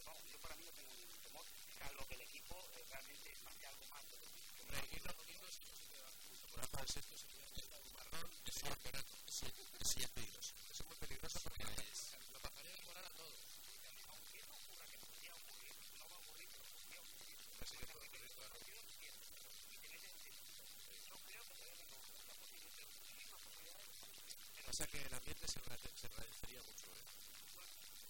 Vamos, yo para mí no tengo ningún temor, salvo que el equipo eh, realmente marque algo más de que Hombre, bonitos, si no se queda justo por abajo del sexto, se queda un marrón, es un campeonato. Sí, sí, es peligroso. Es muy peligroso porque es, lo pasaría de moral a todos. Aunque no ocurra que podría ocurrir, no va a ocurrir, pero podría ocurrir. Así que puede ocurrir, claro. Pasa que el ambiente se, se agradecería mucho, ¿eh?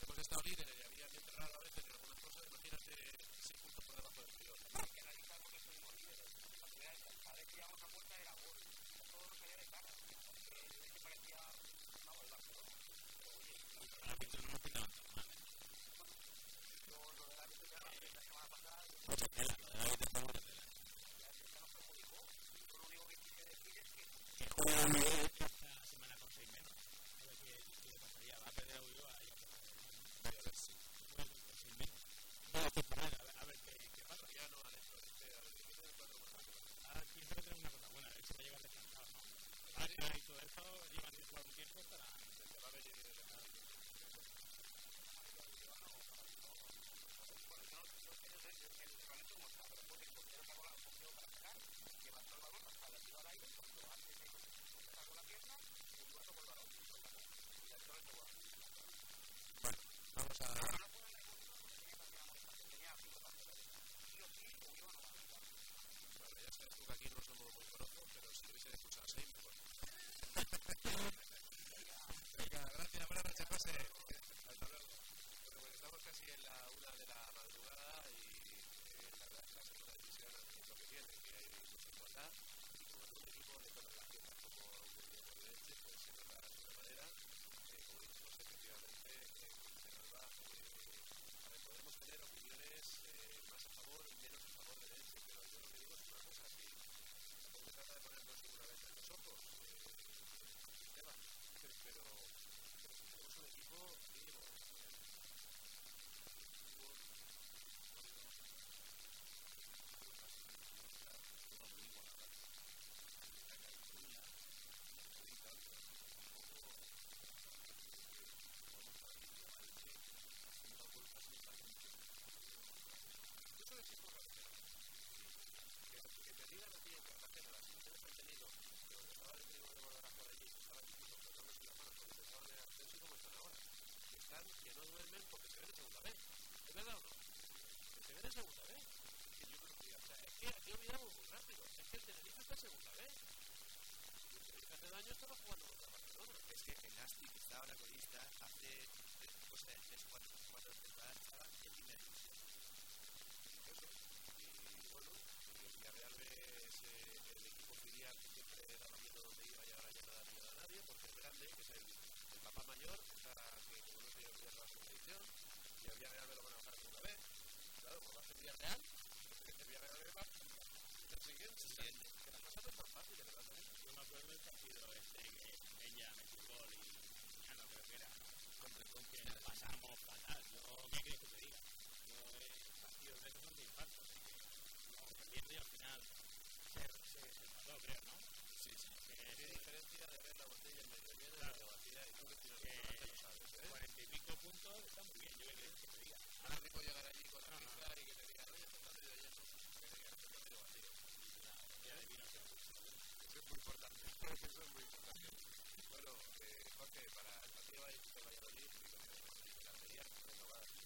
Hemos estado líderes y había ambiente raro a veces en algunas cosas, imagínate seis puntos por debajo del río. Hay que analizar por qué estuvimos líderes. La primera vez que íbamos a puerta era gol. Todo nos salía de cara. Porque me parecía, vamos, el Barcelona. Pero oye, el árbitro no nos pitaban tan mal. Lo, lo del árbitro ya la semana pasada. Mucha tela, lo del árbitro está mucha tela. Ya se nos perjudicó. Lo único que quise decir es que. Que juega esta semana con seis menos. A ver qué, qué le pasaría. Va a perder a Ulloa y a a ver si. Juega con seis menos. Bueno, vamos a. Tenía cinco pasos. Sí o sí, o yo no va a jugar. Bueno, ya sabes tú que aquí no somos muy conocidos, pero si hubiese escuchado a seis, mejor. Venga, gracias, buenas noches, pase. Hasta luego. Bueno, pues estamos casi en la una de la madrugada y eh, la verdad es que la segunda división es lo que tiene, que hay mucha igualdad y como un equipo de todas las piezas como equipo de leche, pues se nos de alguna manera, eh, como dijimos efectivamente, eh, se nos va, a ver, podemos tener opiniones más a favor y menos a favor de leche, pero yo lo que digo es una cosa así, tampoco se trata de ponernos vez en los ojos, pero, tenemos un equipo mínimo, Yo soy el tipo de que, que me digan a ti en Cartagena las situaciones que han tenido, que donde estaba el primo de Bordara por allí, que estaban diciendo que no les las manos porque pensaban en el ascenso y como están ahora. Que están, que no duermen porque se ven en segunda vez. ¿Es verdad o no? Se ven en segunda vez. Es que yo creo que, o sea, es que aquí olvidamos muy rápido. Es que el Tenerife está en segunda vez. El Tenerife hace daño estaba jugando contra Barcelona. Es que el Asti, que está ahora colista, hace tres, cuatro, cuatro temporadas estaba en primera división. Y bueno, el Villarreal es eh, el equipo filial que siempre daba miedo donde iba y ahora ya no da miedo a nadie porque es grande, que es el, el papá mayor, que, está, que como no tiene Villarreal la segunda división, y el Villarreal me lo van a bajar segunda vez. Claro, como va a ser Villarreal, el Villarreal me va el siguiente. Siguiente. Que las cosas no es tan fácil, ¿verdad? Yo me acuerdo del partido este que ella un gol y ya no creo que era contra el con que nos pasamos fatal. Yo, ¿qué quieres que te diga? Yo he partidos de esos son de que vamos perdiendo y al final se, se, se empató, creo, ¿no? Sí, sí. Que, Qué diferencia de ver la botella en medio Claro. de la vacía y tú que tienes que cuarenta y pico puntos está muy bien, yo qué quieres que te diga. Ahora mismo llegar allí con la pizza y que te digan, oye, esto está medio lleno. Que te digan, esto está medio vacío. Eso es muy importante. [LAUGHS] Eso es muy importante. Bueno, eh, Jorge, para el partido de Valladolid, la sería renovadas ilusiones. Vale.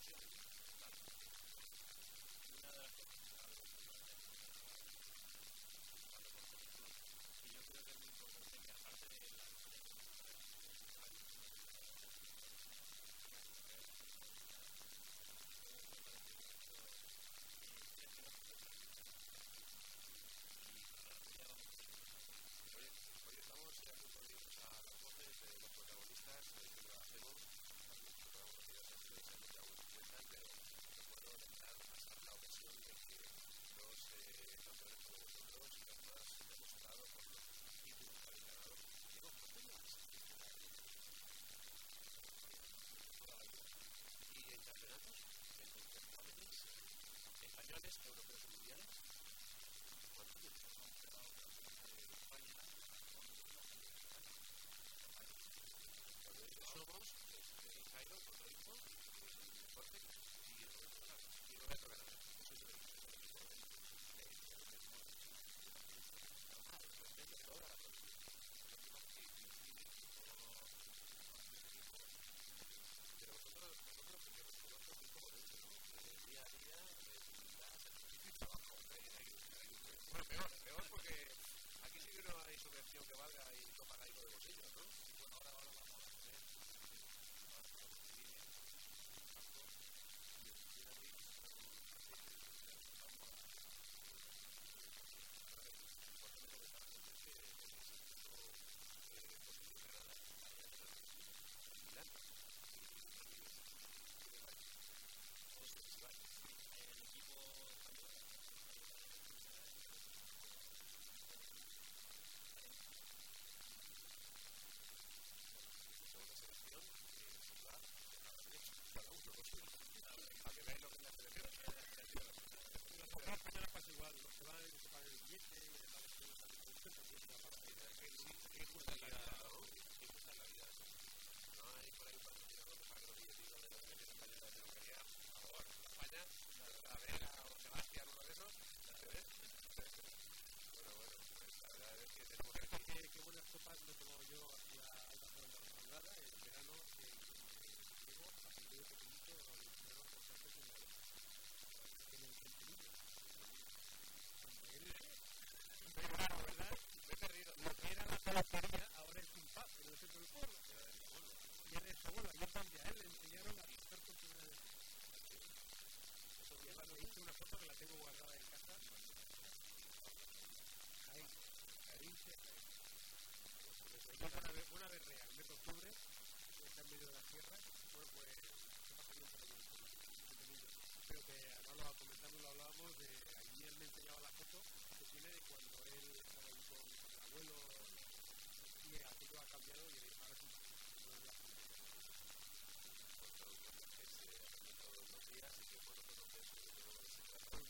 España, la Vega o Sebastián, uno de esos. Bueno, bueno, pues la verdad es que tenemos que Qué, qué buenas copas me he tomado yo hacia Alta Zona de la madrugada, en verano, que llego a partir de pequeñito, revolucionado por ser pequeño. En el Centenillo. Cuando él, muy raro, ¿verdad? me he perdido. Que ahora es un pub en el centro del pueblo. Y él es abuelo, y él también, a él le enseñaron a pescar por primera vez. Eso hice una foto que la tengo guardada en casa. Ahí, ahí, sí, ahí. Yo una vez real, mes de octubre, está en medio de la sierra, bueno, pues, ¿qué pasaría por ahí? Pero que además lo hablábamos, de allí él me enseñaba la foto que tiene de cuando él estaba allí con el abuelo y aquello ha cambiado y ahora es un no es la que se hacen todos los días y que bueno conocer sobre todo se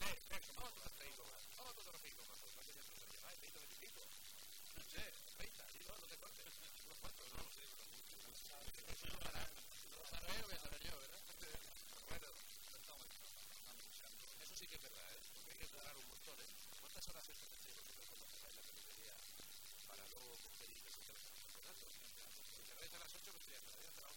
Eh, eh, a más. Vamos a otro trofeo más. Pues no tienes trofeo ya, ¿eh? 20 25. No sé, 20, allí no, no te cortes. Unos cuantos, no lo sé, pero mucho. No no voy a saber yo, ¿verdad? Bueno, eso sí que es verdad, ¿eh? Porque hay que jugar un montón, ¿eh? ¿Cuántas horas hacéis vosotros cuando cerráis la peluquería para luego coger campeonato? Si cerráis a las 8, pues ya estaría hasta las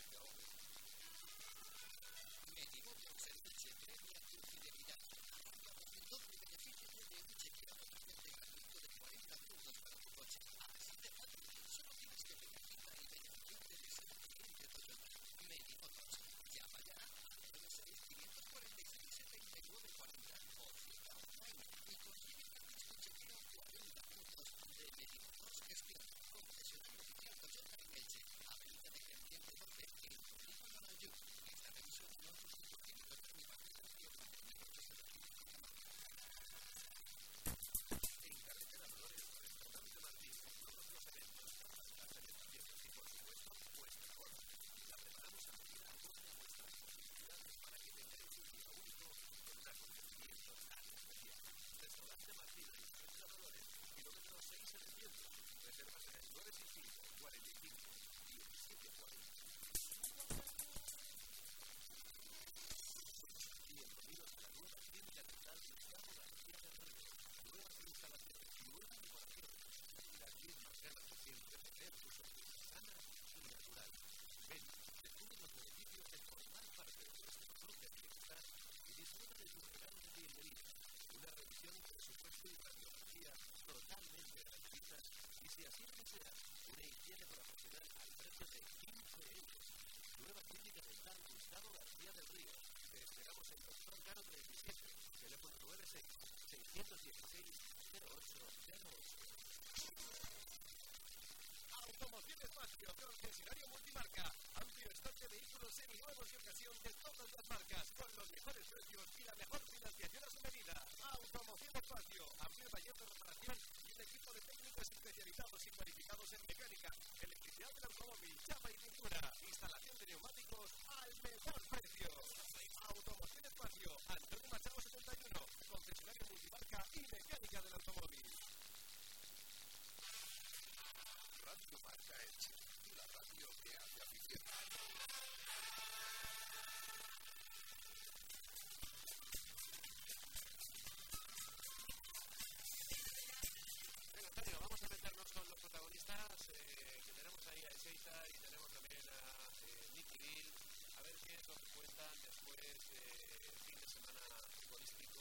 después de fin de semana futbolístico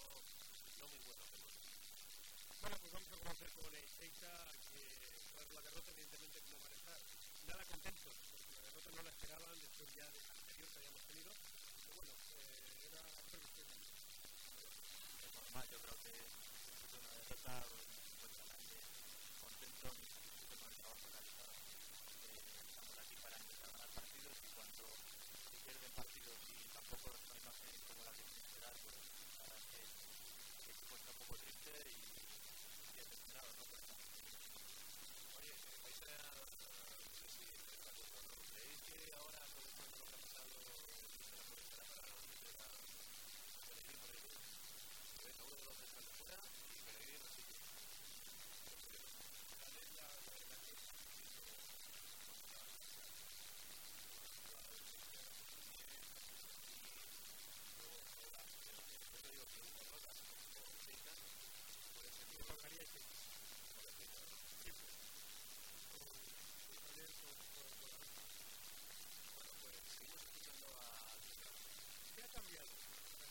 no muy bueno. Bueno, pues vamos a comenzar con Eixa, que tras la derrota, evidentemente, no van a estar nada contentos, porque la derrota no la esperaban después ya de la anterior que habíamos tenido. Pero bueno, eh, era previsible. es normal, yo creo que de una derrota pues nadie contento ni satisfecho con el trabajo realizado. Eh, estamos aquí para empezar a ganar partidos y cuando se pierden partidos y tampoco es una imagen como la que tiene que dar, pues la verdad es que el equipo está un poco y, y ¿no? Esta Oye, vais a... No sé si estáis de acuerdo, ¿no? ¿Creéis que ahora, con esto de lo que ha pasado, se la aprovechará para meter a Pellegrini por ahí? Que venga uno de los centrales de fuera y Pellegrini lo sigue. Dale la... la que yo te digo que un derrota con Seita puede ser Me tocaría ese. Bueno, pues seguimos escuchando a ¿Qué ha cambiado?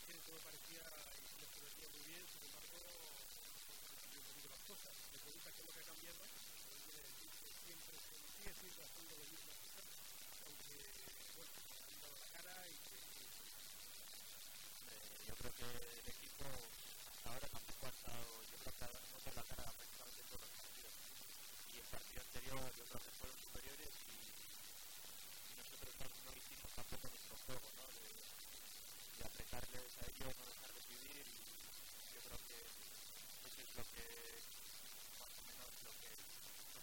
Que todo parecía y se les prometía muy bien, sin embargo, han cambiado un poquito las cosas. Me pregunta qué es lo que ha cambiado, pero él dice siempre, sigue siendo haciendo lo mismo que siempre, aunque, bueno, han dado la cara y que, Eh, yo creo que el equipo hasta ahora tampoco ha estado, yo creo que hemos dado la cara prácticamente todos los partidos. Y el partido anterior yo creo que fueron superiores y, y nosotros no, no hicimos tampoco nuestro juego, ¿no? De, de apretarles a ellos, no dejarles vivir y yo creo que eso es lo que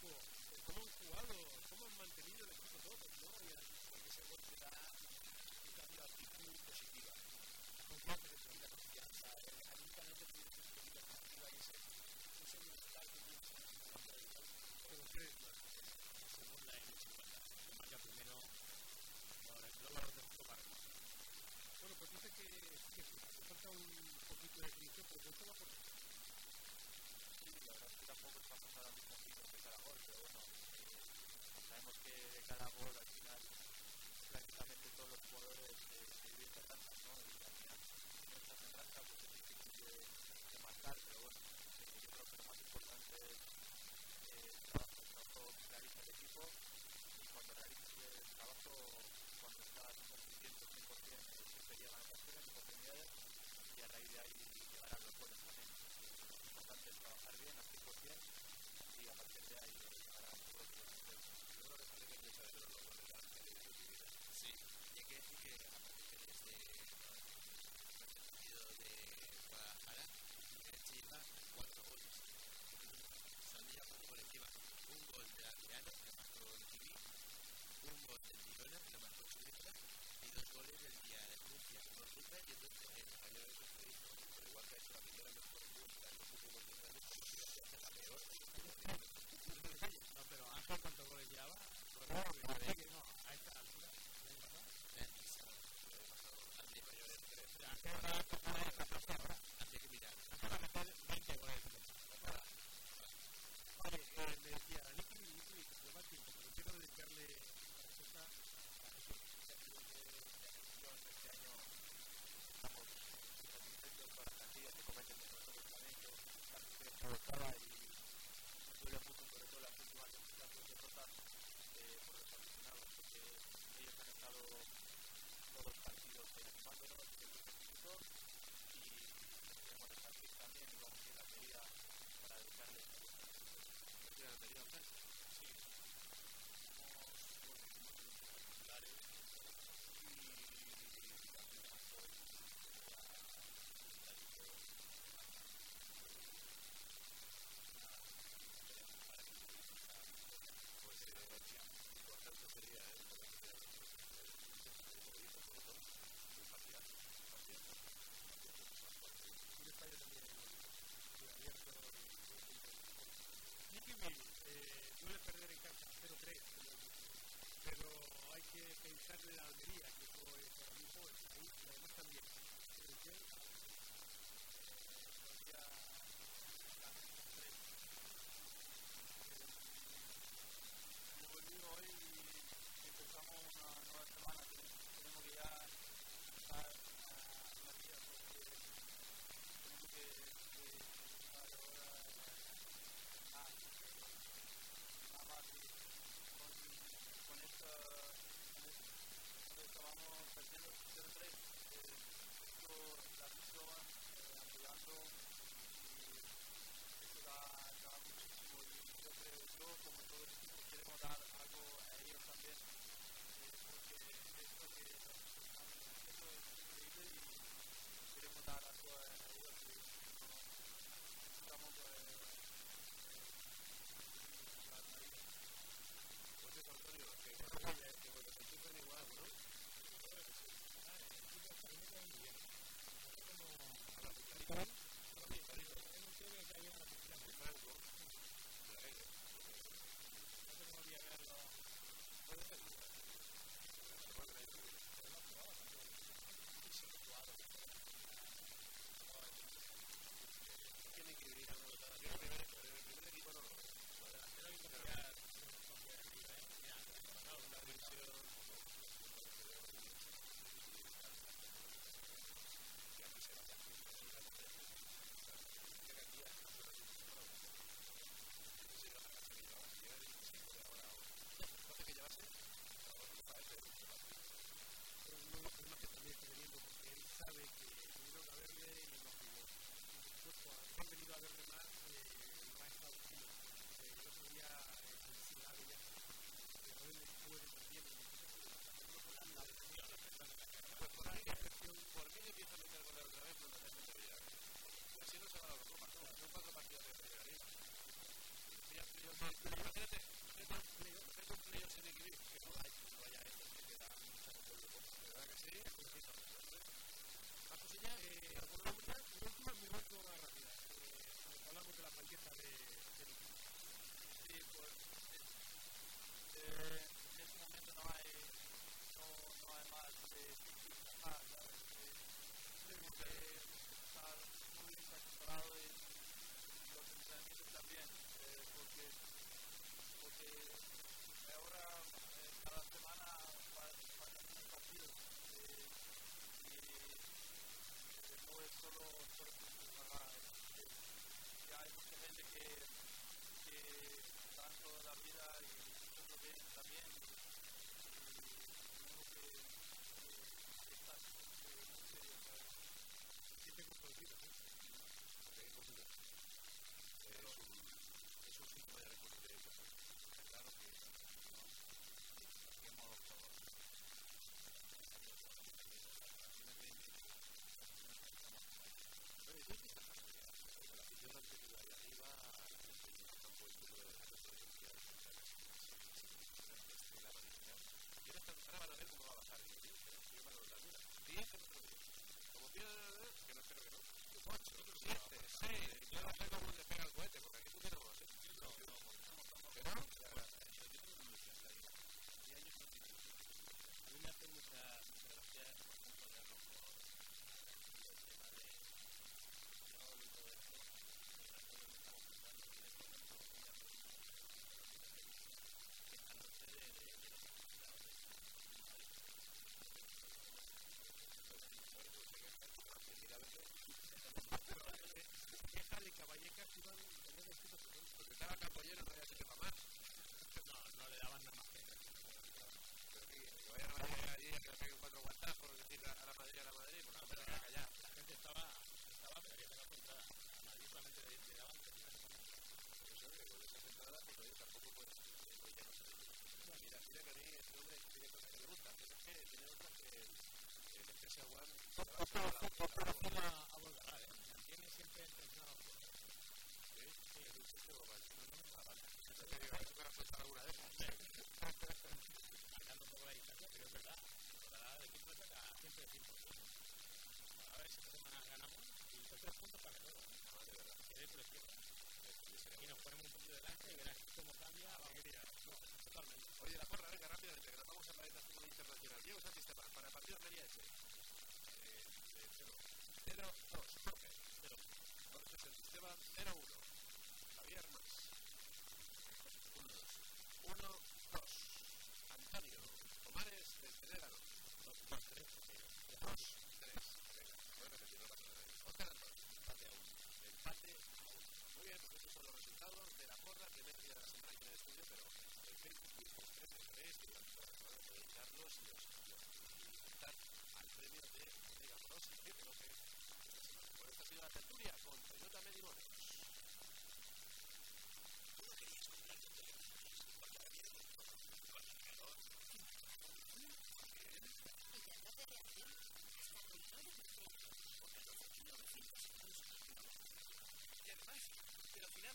cómo han jugado, cómo han mantenido el equipo todos, porque ese gol te un cambio de actitud positiva. Confianza que confianza, un poquito y ese que tienes en el momento del gol. ¿Pero? Según la M50, que marca primero, Bueno, pues dice que, que falta un poquito de grito, pero sabemos que de cada gol al final prácticamente todos los jugadores eh, se divierten tantas, ¿no? Y al final no estás en racha, pues es difícil de, de marcar, pero bueno, eh, yo creo que lo más importante es eh, el trabajo, el trabajo que realiza el equipo y cuando realizas el trabajo, cuando estás consiguiendo 100%, pues siempre llegan ocasiones, oportunidades y a raíz de ahí llegarán los goles también. Lo importante es trabajar bien, al 100% y a partir de ahí. collega di Viale, Cucchia, sono sul medio del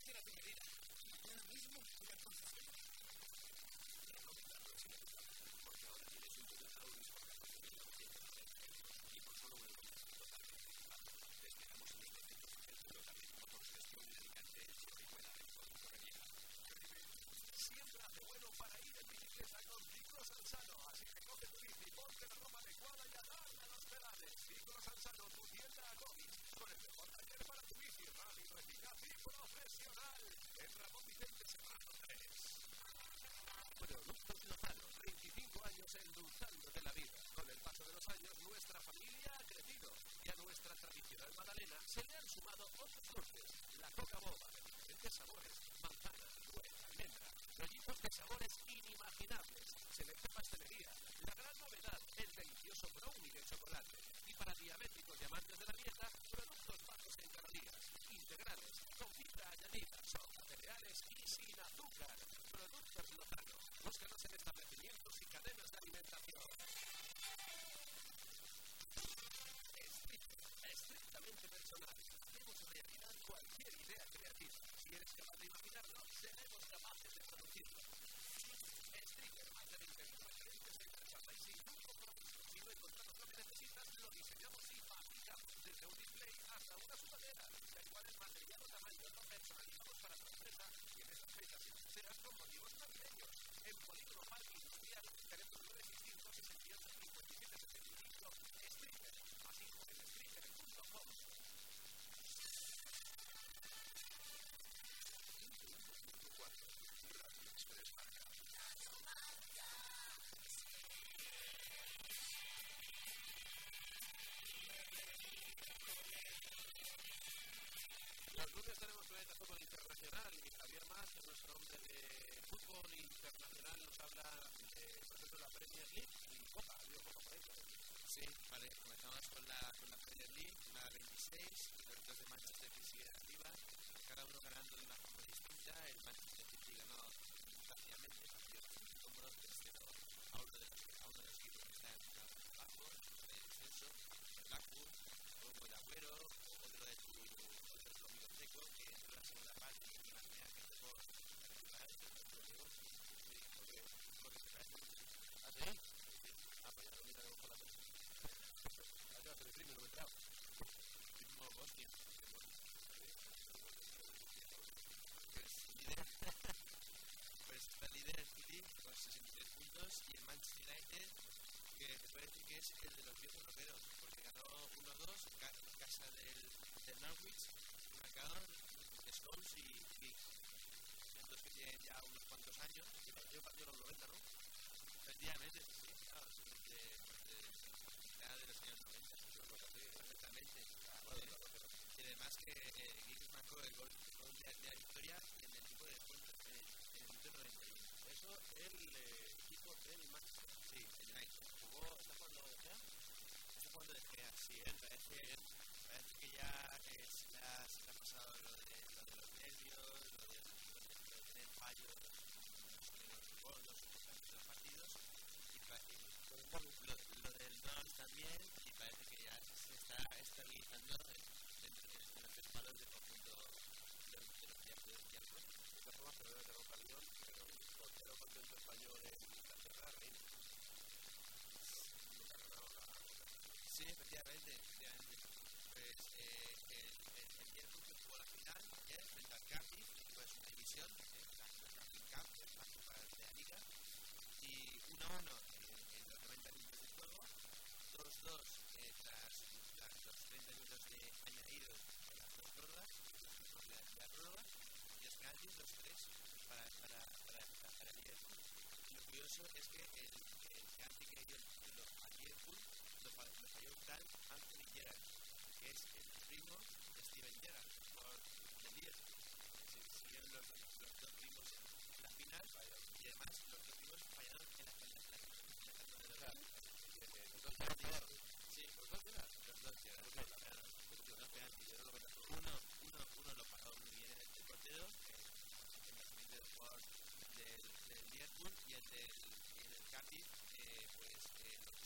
te lo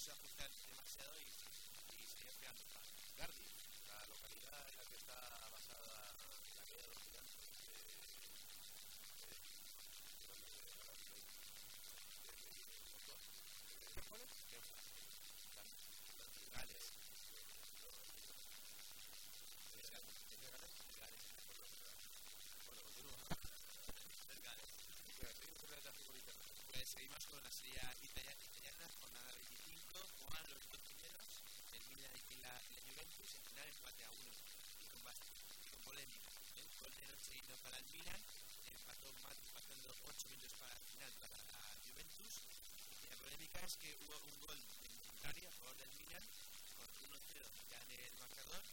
quiso ajustar demasiado y, y seguía pegando. Cardiff, la localidad en la que está basada la caída de los gigantes. ¿Qué pone? Gales. Pues seguimos con la serie italiana, italiana jornada 25, juegan los dos primeros, el Milan y la, la Juventus, en final empate a uno y con, y con polémica. El gol de Nocheino para el Milan, empató Mati pasando 8 minutos para el final para la Juventus. Y la polémica es que hubo un gol en Bulgaria a favor del Milan, con 1-0 ya en el marcador,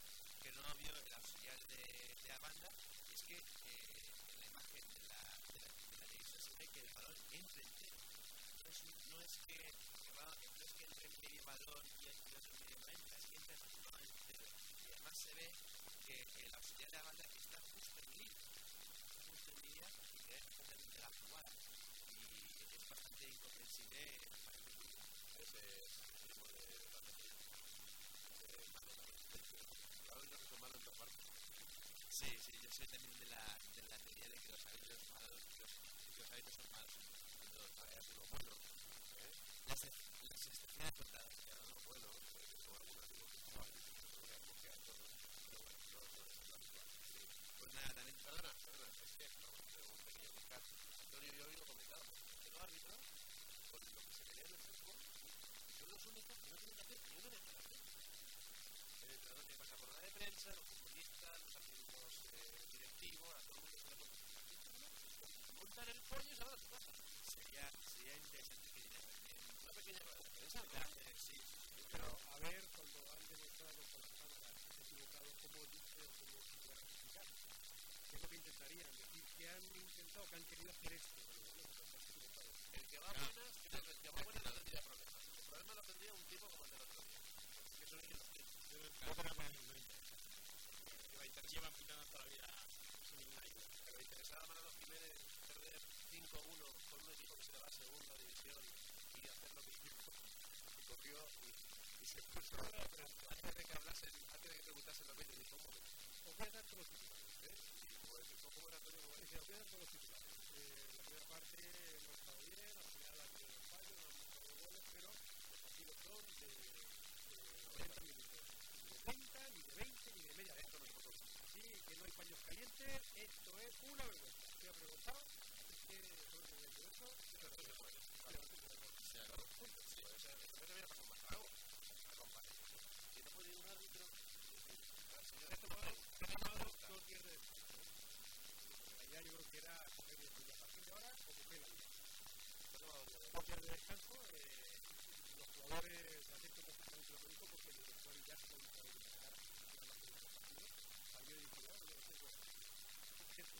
que no vio el auxiliar de, de la banda, y es que eh, en la imagen de la, de la, de la televisión se ve que el balón entra entero. No es, no es que, no es que entre medio balón y el otro medio entra, es que entra el balón entero. Y además se ve que el auxiliar de la banda está justo en línea, justo en línea y que es completamente la jugada. Y es bastante incomprensible para el público. Ese tipo de la Claro, yo que son malos en dos partes. Sí, sí, yo soy también de la, de la teoría de que los hábitos malos, que los, que los hábitos son malos. Entonces, para eso lo bueno, ¿eh? Las, las excepciones contadas. Ya, lo bueno, porque son algunas de los que valen, porque hay todos, pero bueno, no, no es la habitual. Sí. Pues nada, también. Perdona, perdona, es que no, tengo un pequeño descanso. Antonio y yo lo comentábamos, que los árbitros, con lo que se quería en el fútbol, son los únicos que no tienen que hacer ni una declaración. El entrenador que pasa por la de prensa, los futbolistas, los amigos eh, directivos, a todo el mundo se le pone. Montar el pollo y se van a su casa. Sería, sería interesante que diera Una pequeña rueda de prensa, eh, sí. Pero a ver, cuando han demostrado con las cámaras que se ha equivocado, cómo dice o cómo se puede. ¿Qué es lo que intentarían? Decir que han intentado, que han querido hacer esto. Pero bueno, pues se han equivocado. El que va a buenas, el que va a buenas no tendría problemas. El problema lo tendría un tipo como el del otro día. Que ellos los tienen. Llevan pitando toda la vida sin ninguna ayuda. Pero interesaba a Manolo Jiménez perder 5-1 con un equipo que se le va a segunda división y hacer lo que hizo. Y corrió y, y se puso. Antes de que hablasen, antes de que preguntasen lo que dijo, ¿cómo? Os voy a dar todos los titulares. ¿Eh? Y pues, ¿cómo era Antonio? ¿Cómo Sí, era? os voy a dar todos los titulares. Eh, la primera parte hemos estado bien, al final fallo, no marcado goles, pero los partidos son de, de 90 minutos. Ni de 30, ni de 20, ni de media. Esto. Así que no hay paños calientes, esto es una vergüenza. Estoy preguntado, es que se puede. pero más bravo. Compadre. Si no puede ir un árbitro, ah, señor, Esto esto me ha llamado dos días de descanso. La idea yo creo que era coger y decir, a partir de ahora, o coger la vida. De descanso, eh, los jugadores adentro perfectamente lo mismo porque el director ya se ha ubicado de la ya no tiene los partidos, salió y dijo, bueno, yo sé, bueno, gente,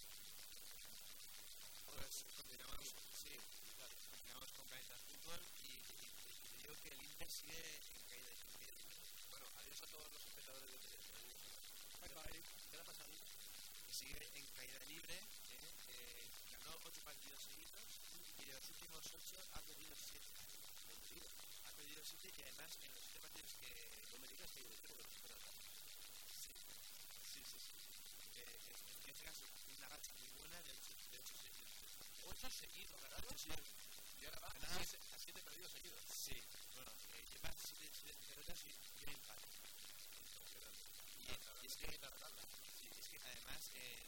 Pues continuamos, sí, claro, continuamos con Planeta Fútbol y, y, y digo que el Inter sigue en caída en caída libre. Bueno, adiós a todos los espectadores de televisión. bye bye. ¿Qué le ha pasado? que sigue en caída libre, ¿eh? Eh, ganó ocho partidos seguidos y de los últimos ocho ha perdido siete. Ha perdido siete y además en los siete partidos que no me digas que yo creo. Sí, sí, sí. en este caso, una racha muy buena de ocho, seguidos. Ocho seguidos, ¿verdad? Sí. Y ahora va a siete, a siete perdidos seguidos. Sí. Bueno, eh, lleva siete, siete derrotas y. Y es que, sí, es que además, eh,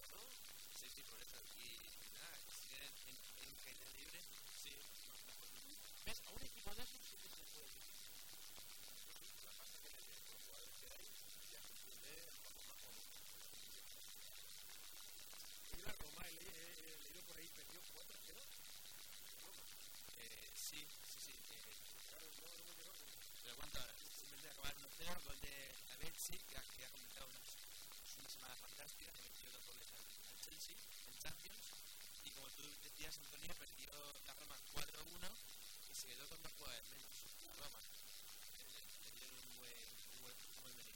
sí, sí, sí. Eh, pero cuánto ahora, simplemente acabar 1-0, gol de Abenzi, que ha, que ha comentado una, una semana fantástica, que metió dos goles al, Chelsea en Champions. Y como tú decías, Antonio, perdió la Roma 4-1 y se quedó con dos jugadores menos. La Roma. Eh, Le, dieron un buen, un buen, un buen menú.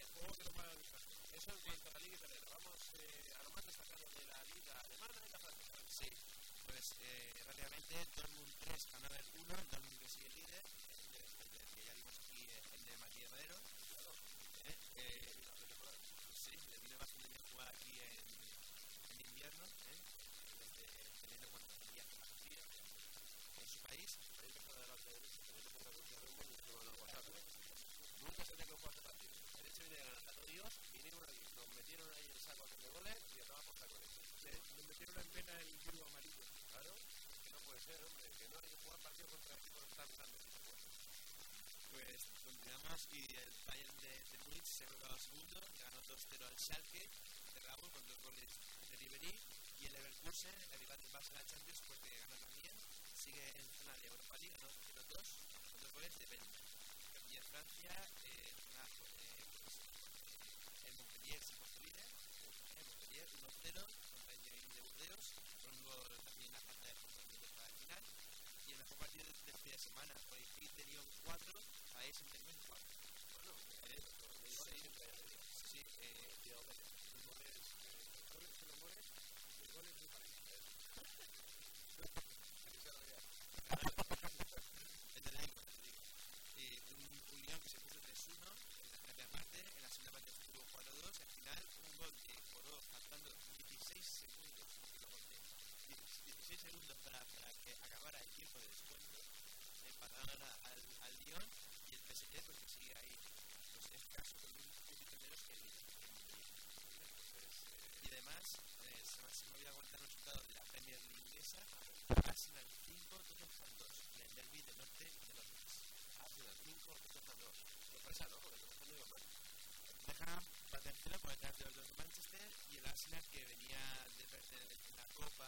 El juego que lo más desastre. Eso en cuanto a la Liga Italiana. Vamos eh, a lo más destacado de la Liga Alemana y la francesa. Sí, pues eh, rápidamente Dortmund 3, Hannover 1, Dortmund que sigue líder, eh, el que ya vimos aquí eh, el de Matías Madero. Eh, eh, sí, le bastante aquí en, invierno, eh, teniendo cuando eh, en su país. Ahí. ¿eh? Nunca se tenía que jugar este partido. El derecho viene de a todos Dios, vinieron aquí, nos metieron ahí el saco de goles y acabamos con eso. Nos metieron en pena el yugo amarillo. Claro, que no puede ser, hombre, que no hay que jugar partidos contra equipos tan grandes. Pues continuamos y el Bayern de, de Múnich se ha colocado segundo, ganó 2-0 al Schalke de Raúl con dos goles de Ribery y el Leverkusen, el rival en la Champions, pues que ganó también, sigue en zona de Europa League, ganó 0-2 con dos goles de Bellingham. Y en Francia, eh, en Montpellier se construye, en Montpellier 1-0 de un gol también a falta de minutos para el final. Y el mejor partido de fin de semana fue Criterion 4, País Intermen 4. Bueno, eh, sí, eh, Tío, no mueren, y goles muy parecidos. un, [LAUGHS] un Lyon que se puso 3-1 en la primera parte, en la segunda parte estuvo 4-2, al final un gol que coró faltando 16 segundos, 16 segundos para, para que acabara el tiempo de descuento, empataron a- al, al Lyon y el PSG pues que sigue ahí, pues es caso con un poquito menos que el. Y además, eh, se, me, olvidó contar el resultado de la Premier League inglesa, Arsenal 5, Tottenham 2, en el derby del norte de Londres. Arsenal 5, Tottenham 2. Sorpresa, ¿no? Porque no iba mal. Tottenham va tercero por detrás de los dos de Manchester y el Arsenal que venía de perder en la Copa,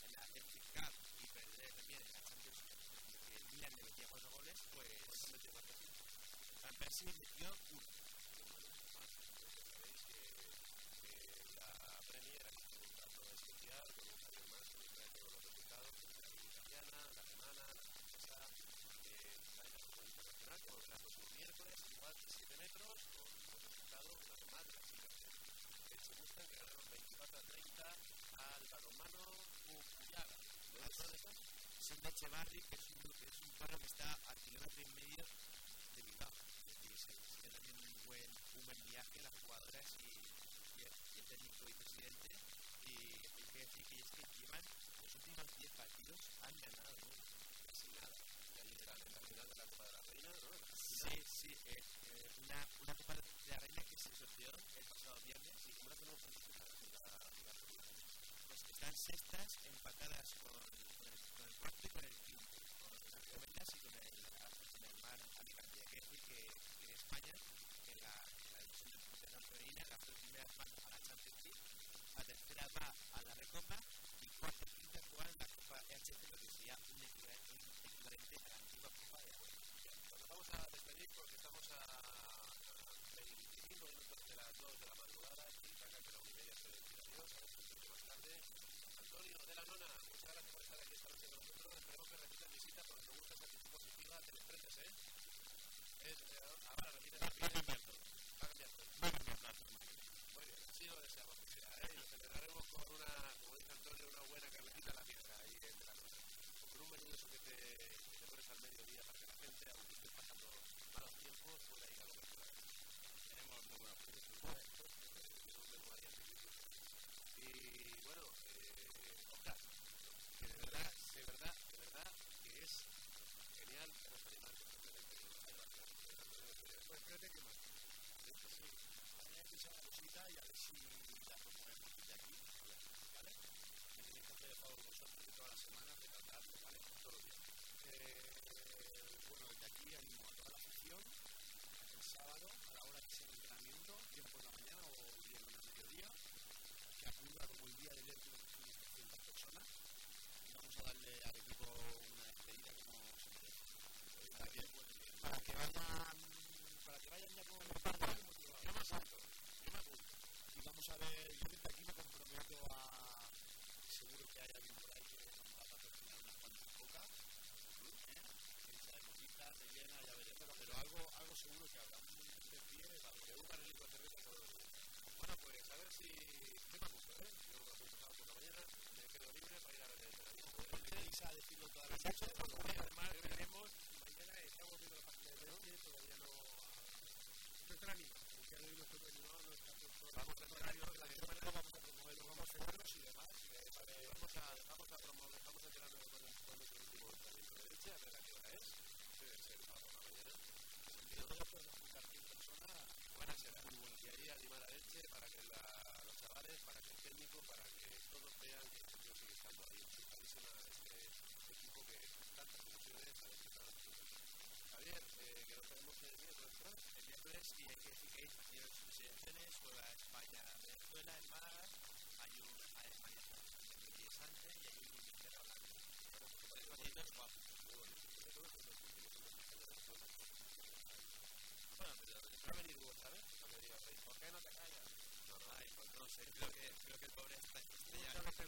en la FA Cup y perder también en la Champions League, el Milan le metía cuatro goles, pues ¿Cuántos metió Persie? Van Persie metió uno. Sabéis que, que la Premier ha hecho un trato especial con un Javier más que nos trae todos los resultados de la Liga Italiana, la alemana, la francesa, la Liga Internacional, que volverá el próximo miércoles, igual que 7 metros, con un resultado una vez más de las chicas gustan, que ganaron 24 a 30 al balonmano Ucuyala. ¿Dónde son esas? Son de Echevarri, que es un, es un barrio que está a kilómetro y medio de Bilbao. Es también un buen, un buen viaje las jugadoras y, y, y el técnico y presidente. Y hay que decir que es que llevan los últimos 10 partidos, han ganado, ¿no? Casi nada. Era en la final de la Copa de la Reina, ¿no? Sí, sí, eh, una, una Copa de la Reina que se sorteó el pasado viernes. Sí, ¿cómo la tenemos? Pues están sextas empatadas con, con, el, cuarto y con el quinto, con las gemelas y con el, mar Alicante. Hay que decir que, en España, en la, en la división de competición femenina, las dos primeras van a la Champions League, la tercera va a la Recopa y cuarta y quinta juegan la Copa EHF, lo que sería un equivalente, a la antigua Copa de Agua. Nos vamos a despedir porque estamos a 25 minutos de las 2 de la madrugada y más tarde. Antonio de la Nona, muchas gracias por estar aquí esta noche con nosotros. Esperemos que repitas visita porque me gusta esa actitud positiva de los trenes, ¿eh? Es, eh, ahora repites Va a cambiar todo. Va a cambiar todo. Va a cambiar todo. Muy bien, así lo deseamos que sea, ¿eh? Y nos celebraremos con una, como dice Antonio, una buena carnecita a la piedra ahí en la noche. Con un menú de eso que te, que te pones al mediodía para que la gente, aunque estés pasando malos tiempos, pueda ir a lo que pueda. Tenemos muy buenos precios. Tenemos un menú ahí accesible. Y bueno, eh, Oscar, que de verdad se Espérate que más. Sí. Voy a pensar una cosita y a ver si la promovemos desde aquí. ¿Vale? Me tenéis que hacer el favor vosotros de todas las semanas de tratarlo, ¿vale? Todos los días. Eh, bueno, desde aquí animo a toda la afición el sábado a la hora que sea el entrenamiento, bien por la mañana o bien en el mediodía, que acuda como el día del Hércules que tiene 300 personas y vamos a darle al equipo una despedida como se merece. Para que, para que vayan, para que vayan ya con el partido motivados. Yo me apunto, yo me apunto. Y vamos a ver, yo desde aquí me comprometo a. Seguro que hay alguien por ahí que nos va a patrocinar unas cuantas cocas. ¿eh? Quién sabe, mojitas, rellena, ya veremos. Pero algo, algo seguro que habrá. Un de pie, vale, de un barrilito de cerveza todos los días. Bueno, a ver si. Yo me apunto, ¿eh? Yo me apunto sábado por la mañana, me quedo libre para ir a ver el entrenamiento. Venís a decirlo todas las noches. Además, veremos, mañana estamos viendo la página de Leche, todavía no. No está animado, porque ahora mismo estoy animado, no está por todo. Vamos a horario de la misma manera vamos a promover Vamos a cebarlos y demás. Vamos a, vamos a promover, vamos a enterarnos de cuándo cuándo es el último entrenamiento de leche, a ver a qué hora es. Debe ser sábado por la mañana. Y nosotros podemos juntar 100 personas. Buena será. Y ahí animar a leche para que la, chavales, para que el técnico, para que todos vean que el sigue estando ahí enchufadísima este equipo que tantas ilusiones ha nosotros. Javier, eh, que nos vemos el miércoles. El miércoles y hay que decir que hay partidos de selecciones, España Venezuela en Málaga, hay un España interesante y hay un Inglaterra Holanda. Tres partidos. Bueno, pero Va a venir Hugo, ¿sabes? ¿por qué no te callas? no, no, ay, pues no sé, creo que, creo que el pobre está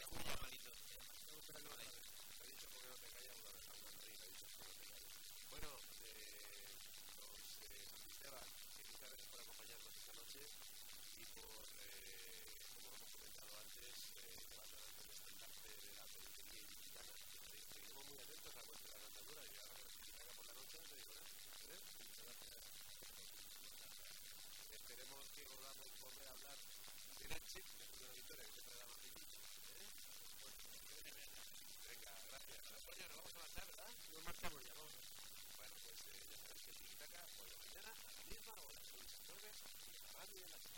muy malito. Me ha dicho por qué no te callas una vez a una me ha dicho. Bueno, eh, los eh, Esteban, que muchas gracias por acompañarnos esta noche y por, eh, como hemos comentado antes, eh, adelante el estandarte de la peluquería ilicitana. Seguiremos muy atentos a vuestra andadura y ahora con la por la noche no te digo nada. ¿eh? Muchas gracias. Esperemos que podamos volver a hablar Sánchez, la editora que daba gracias. Bueno, pues mañana a la misma las la radio las